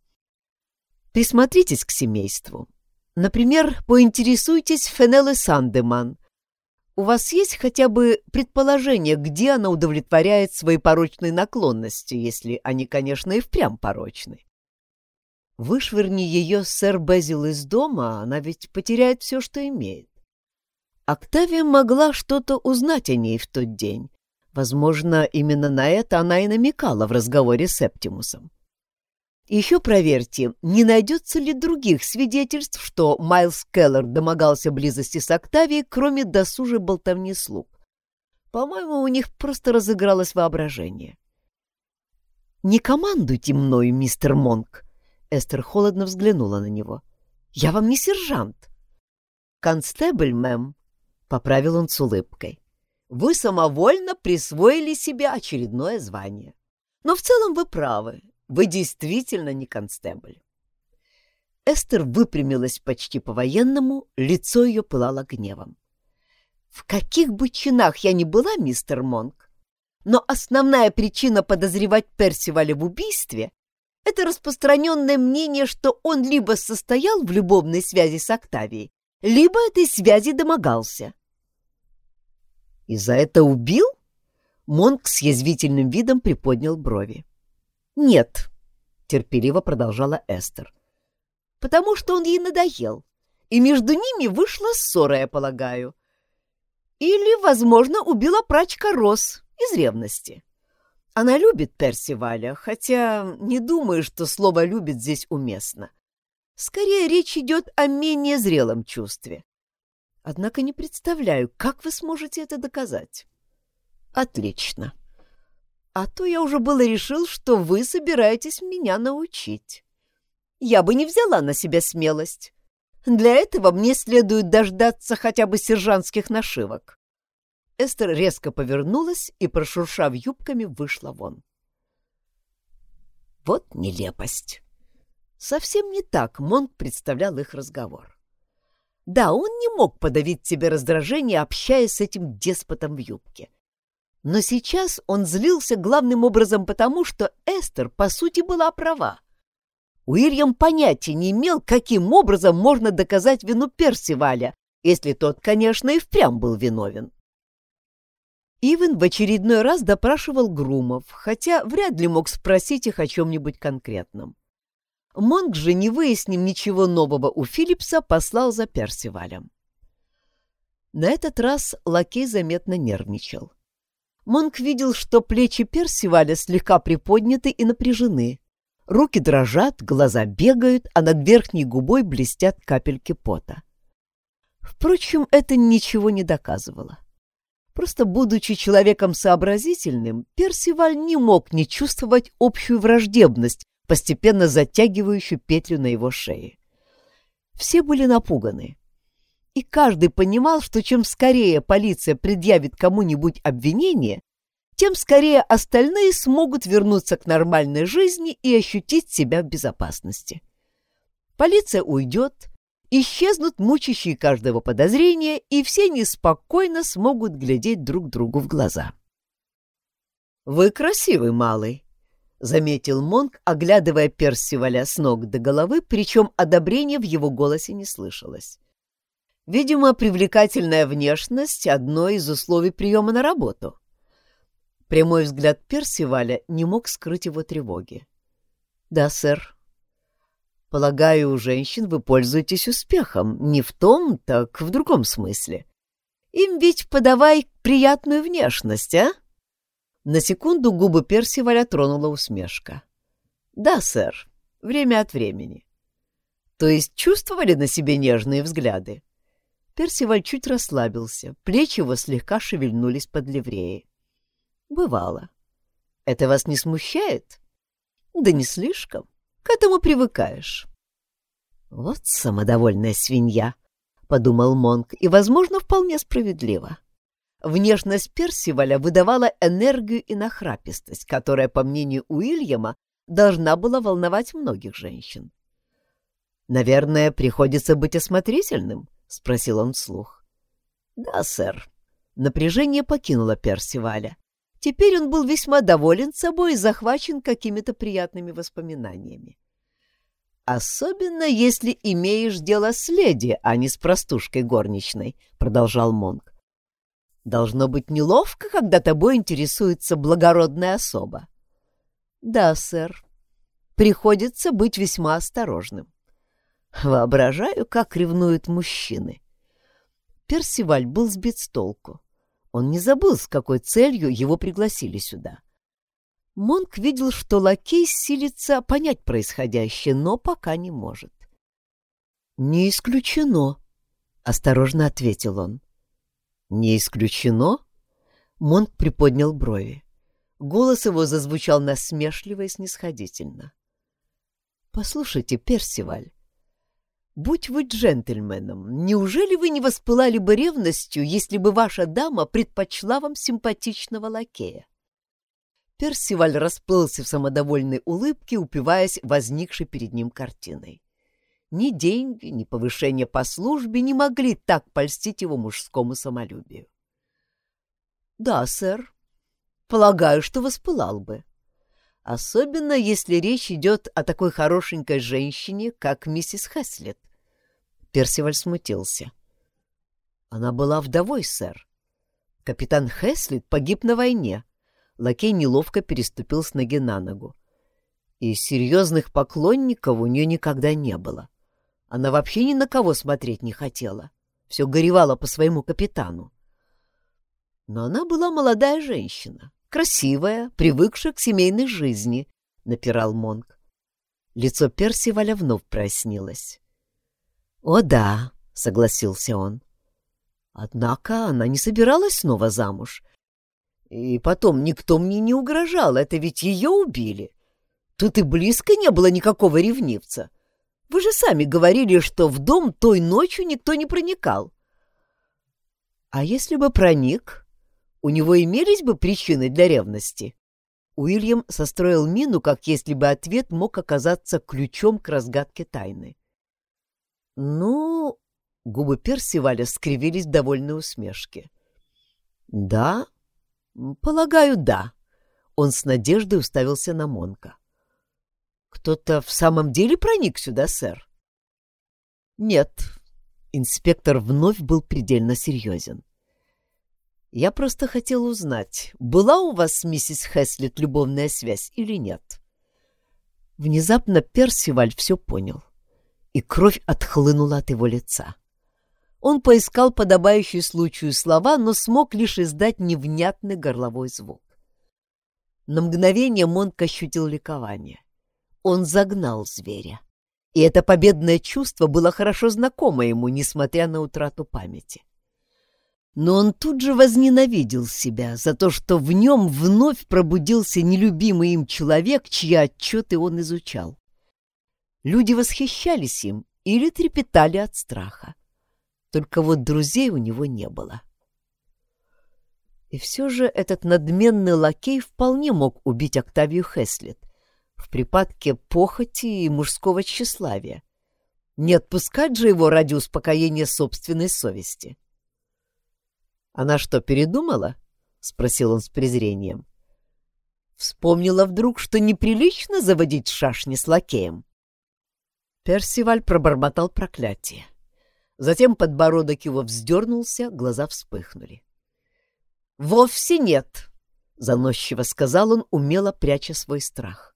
— «присмотритесь к семейству. Например, поинтересуйтесь Фенеллы Сандеман. У вас есть хотя бы предположение, где она удовлетворяет свои порочные наклонности, если они, конечно, и впрямь порочны?» Вышвырни ее сэр Безил из дома, она ведь потеряет все, что имеет. Октавия могла что-то узнать о ней в тот день. Возможно, именно на это она и намекала в разговоре с Эптимусом. Еще проверьте, не найдется ли других свидетельств, что Майлз Келлер домогался близости с Октавией, кроме досужей болтовни слуг. По-моему, у них просто разыгралось воображение. «Не командуйте мною, мистер Монк», Эстер холодно взглянула на него. «Я вам не сержант». «Констебль, мэм», — поправил он с улыбкой. «Вы самовольно присвоили себе очередное звание. Но в целом вы правы. Вы действительно не констебль». Эстер выпрямилась почти по-военному, лицо ее пылало гневом. «В каких бы чинах я ни была, мистер Монк, но основная причина подозревать Персиваля в убийстве это распространенное мнение, что он либо состоял в любовной связи с Октавией, либо этой связи домогался. «И за это убил?» Монк с язвительным видом приподнял брови. «Нет», — терпеливо продолжала Эстер, — «потому что он ей надоел, и между ними вышла ссора, я полагаю. Или, возможно, убила прачка Рос из ревности». Она любит Персиваля, хотя не думаю, что слово «любит» здесь уместно. Скорее, речь идет о менее зрелом чувстве. Однако не представляю, как вы сможете это доказать. Отлично. А то я уже было решил, что вы собираетесь меня научить. Я бы не взяла на себя смелость. Для этого мне следует дождаться хотя бы сержантских нашивок. Эстер резко повернулась и, прошуршав юбками, вышла вон. Вот нелепость. Совсем не так Монк представлял их разговор. Да, он не мог подавить себе раздражение, общаясь с этим деспотом в юбке. Но сейчас он злился главным образом потому, что Эстер, по сути, была права. Уильям понятия не имел, каким образом можно доказать вину Персиваля, если тот, конечно, и впрямь был виновен. Ивен в очередной раз допрашивал Грумов, хотя вряд ли мог спросить их о чем-нибудь конкретном. Монг же, не выяснив ничего нового у Филлипса, послал за Персивалем. На этот раз лакей заметно нервничал. Монг видел, что плечи Персиваля слегка приподняты и напряжены. Руки дрожат, глаза бегают, а над верхней губой блестят капельки пота. Впрочем, это ничего не доказывало. Просто будучи человеком сообразительным, Персиваль не мог не чувствовать общую враждебность, постепенно затягивающую петлю на его шее. Все были напуганы. И каждый понимал, что чем скорее полиция предъявит кому-нибудь обвинение, тем скорее остальные смогут вернуться к нормальной жизни и ощутить себя в безопасности. Полиция уйдет, исчезнут мучащие каждого подозрения, и все неспокойно смогут глядеть друг другу в глаза. «Вы красивый, малый», — заметил Монк, оглядывая Персиваля с ног до головы, причем одобрения в его голосе не слышалось. Видимо, привлекательная внешность — одно из условий приема на работу. Прямой взгляд Персиваля не мог скрыть его тревоги. «Да, сэр», Полагаю, у женщин вы пользуетесь успехом. Не в том, так в другом смысле. Им ведь подавай приятную внешность, а? На секунду губы Персиваля тронула усмешка. Да, сэр, время от времени. То есть чувствовали на себе нежные взгляды?
Персиваль чуть расслабился, плечи его слегка шевельнулись под ливреей. «Бывало. Это вас не смущает?» «Да не слишком. К этому привыкаешь». «Вот самодовольная свинья», — подумал Монк, и, возможно, вполне справедливо. Внешность Персиваля выдавала энергию и нахрапистость, которая, по мнению Уильяма, должна была волновать многих женщин. «Наверное, приходится быть осмотрительным?» — спросил он вслух. «Да, сэр». Напряжение покинуло Персиваля. Теперь он был весьма доволен собой и захвачен какими-то приятными воспоминаниями. «Особенно, если имеешь дело с леди, а не с простушкой горничной», — продолжал Монк. «Должно быть неловко, когда тобой интересуется благородная особа». «Да, сэр. Приходится быть весьма осторожным. Воображаю, как ревнуют мужчины». Персиваль был сбит с толку. Он не забыл, с какой целью его пригласили сюда. — Монк видел, что лакей силится понять происходящее, но пока не может. «Не исключено», — осторожно ответил он. «Не исключено?» Монк приподнял брови. Голос его зазвучал насмешливо и снисходительно. «Послушайте, Персиваль, будь вы джентльменом, неужели вы не воспылали бы ревностью, если бы ваша дама предпочла вам симпатичного лакея? Персиваль расплылся в самодовольной улыбке, упиваясь возникшей перед ним картиной. Ни деньги, ни повышение по службе не могли так польстить его мужскому самолюбию. «Да, сэр. Полагаю, что воспылал бы. Особенно, если речь идет о такой хорошенькой женщине, как миссис Хэслет». Персиваль смутился. «Она была вдовой, сэр. Капитан Хэслет погиб на войне» Лакей неловко переступил с ноги на ногу. И серьезных поклонников у нее никогда не было. Она вообще ни на кого смотреть не хотела. Все горевала по своему капитану. Но она была молодая женщина, красивая, привыкшая к семейной жизни, — напирал Монг. Лицо Персиваля вновь прояснилось. «О да», — согласился он. Однако она не собиралась снова замуж и потом, никто мне не угрожал, это ведь ее убили. Тут и близко не было никакого ревнивца. Вы же сами говорили, что в дом той ночью никто не проникал. А если бы проник, у него имелись бы причины для ревности? Уильям состроил мину, как если бы ответ мог оказаться ключом к разгадке тайны. «Ну...» — губы Персиваля скривились в довольной усмешке. «Да, «Полагаю, да». Он с надеждой уставился на Монка. «Кто-то в самом деле проник сюда, сэр?» «Нет». Инспектор вновь был предельно серьезен. «Я просто хотел узнать, была у вас с миссис Хэслет любовная связь или нет?» Внезапно Персиваль все понял, и кровь отхлынула от его лица. Он поискал подобающие случаю слова, но смог лишь издать невнятный горловой звук. На мгновение Монк ощутил ликование. Он загнал зверя. И это победное чувство было хорошо знакомо ему, несмотря на утрату памяти. Но он тут же возненавидел себя за то, что в нем вновь пробудился нелюбимый им человек, чьи отчеты он изучал. Люди восхищались им или трепетали от страха. Только вот друзей у него не было. И все же этот надменный лакей вполне мог убить Октавию Хеслет в припадке похоти и мужского тщеславия. Не отпускать же его ради успокоения собственной совести. «Она что, передумала?» — спросил он с презрением. Вспомнила вдруг, что неприлично заводить шашни с лакеем. Персиваль пробормотал проклятие. Затем подбородок его вздернулся, глаза вспыхнули. «Вовсе нет!» — заносчиво сказал он, умело пряча свой страх.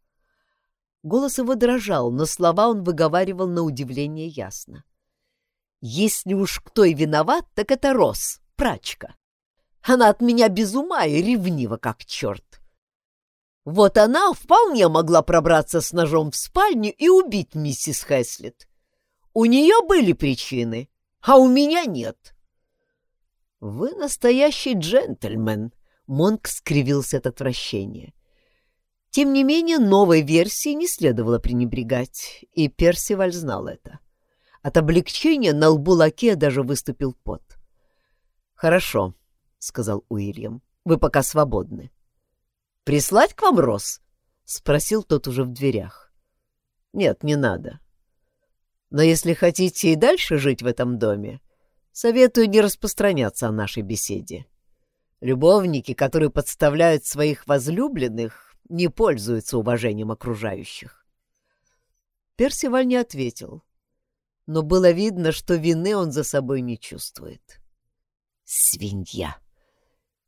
Голос его дрожал, но слова он выговаривал на удивление ясно. «Если уж кто и виноват, так это Рос, прачка. Она от меня без ума и ревнива, как черт. Вот она вполне могла пробраться с ножом в спальню и убить миссис Хэслет. У нее были причины,
а у меня нет.
Вы настоящий джентльмен, Монк скривился от отвращения. Тем не менее, новой версии не следовало пренебрегать, и Персиваль знал это. От облегчения на лбу лакея даже выступил пот. «Хорошо», — сказал Уильям, — «вы пока свободны». «Прислать к вам роз?» — спросил тот уже в дверях. «Нет, не надо. Но если хотите и дальше жить в этом доме, советую не распространяться о нашей беседе. Любовники, которые подставляют своих возлюбленных, не пользуются уважением окружающих». Персиваль не ответил, но было видно, что вины он за собой не чувствует. «Свинья!»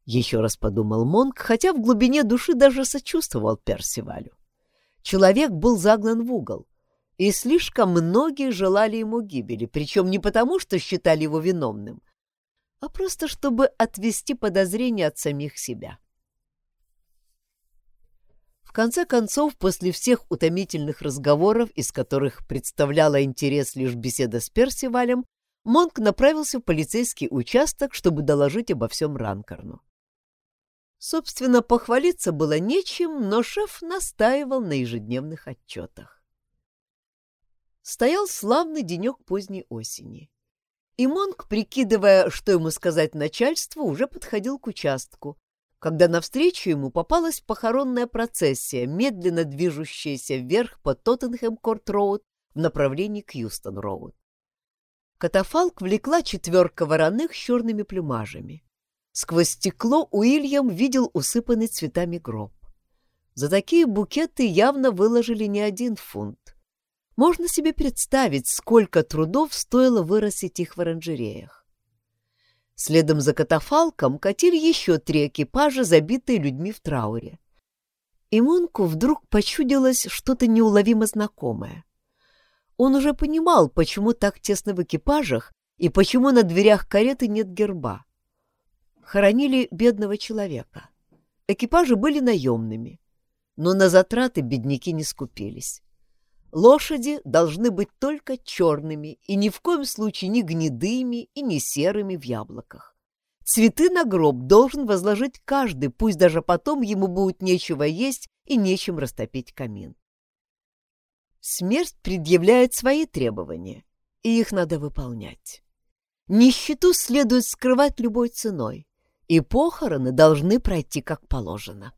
Еще раз подумал Монк, хотя в глубине души даже сочувствовал Персивалю. Человек был загнан в угол, и слишком многие желали ему гибели, причем не потому, что считали его виновным, а просто чтобы отвести подозрения от самих себя. В конце концов, после всех утомительных разговоров, из которых представляла интерес лишь беседа с Персивалем, Монк направился в полицейский участок, чтобы доложить обо всем Ранкорну. Собственно, похвалиться было нечем, но шеф настаивал на ежедневных отчетах. Стоял славный денек поздней осени. И Монк, прикидывая, что ему сказать начальству, уже подходил к участку, когда навстречу ему попалась похоронная процессия, медленно движущаяся вверх по Тоттенхэм-Корт-Роуд в направлении Кьюстон-Роуд. Катафалк влекла четверка вороных с черными плюмажами. Сквозь стекло Уильям видел усыпанный цветами гроб. За такие букеты явно выложили не один фунт. Можно себе представить, сколько трудов стоило вырастить их в оранжереях. Следом за катафалком катили еще три экипажа, забитые людьми в трауре. И Монку вдруг почудилось что-то неуловимо знакомое. Он уже понимал, почему так тесно в экипажах и почему на дверях кареты нет герба хоронили бедного человека. Экипажи были наемными, но на затраты бедняки не скупились. Лошади должны быть только черными и ни в коем случае не гнедыми и не серыми в яблоках. Цветы на гроб должен возложить каждый, пусть даже потом ему будет нечего есть и нечем растопить камин. Смерть предъявляет свои требования, и их надо выполнять. Нищету следует скрывать любой ценой и похороны должны пройти как положено.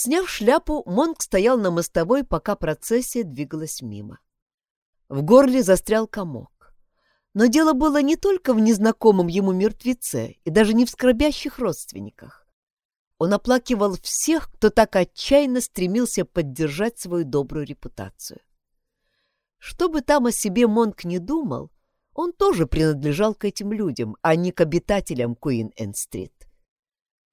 Сняв шляпу, Монк стоял на мостовой, пока процессия двигалась мимо. В горле застрял комок. Но дело было не только в незнакомом ему мертвеце и даже не в скорбящих родственниках. Он оплакивал всех, кто так отчаянно стремился поддержать свою добрую репутацию. Что бы там о себе Монк не думал, он тоже принадлежал к этим людям, а не к обитателям Куин-Энд-Стрит.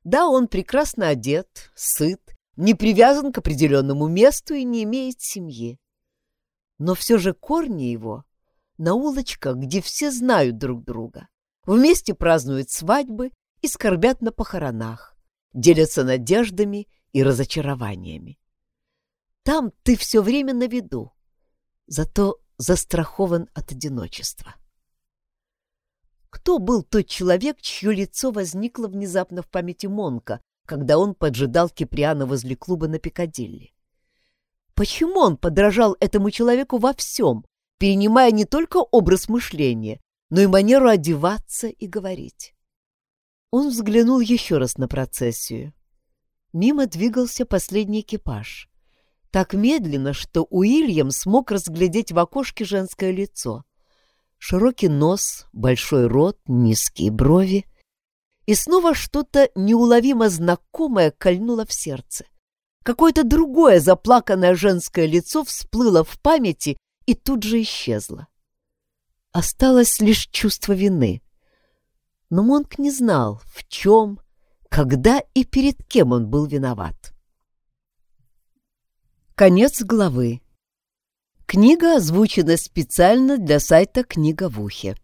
Да, он прекрасно одет, сыт, не привязан к определенному месту и не имеет семьи. Но все же корни его на улочках, где все знают друг друга, вместе празднуют свадьбы и скорбят на похоронах, делятся надеждами и разочарованиями. Там ты все время на виду, зато застрахован от одиночества. Кто был тот человек, чье лицо возникло внезапно в памяти Монка, когда он поджидал Киприана возле клуба на Пикадилли? Почему он подражал этому человеку во всем, перенимая не только образ мышления, но и манеру одеваться и говорить? Он взглянул еще раз на процессию. Мимо двигался последний экипаж. Так медленно, что Уильям смог разглядеть в окошке женское лицо — Широкий нос, большой рот, низкие брови. И снова что-то неуловимо знакомое кольнуло в сердце. Какое-то другое заплаканное женское лицо всплыло в памяти и тут же исчезло. Осталось лишь чувство вины. Но Монк не знал, в чем, когда и перед кем он был виноват. Конец главы. Книга озвучена специально для сайта «Книга в ухе».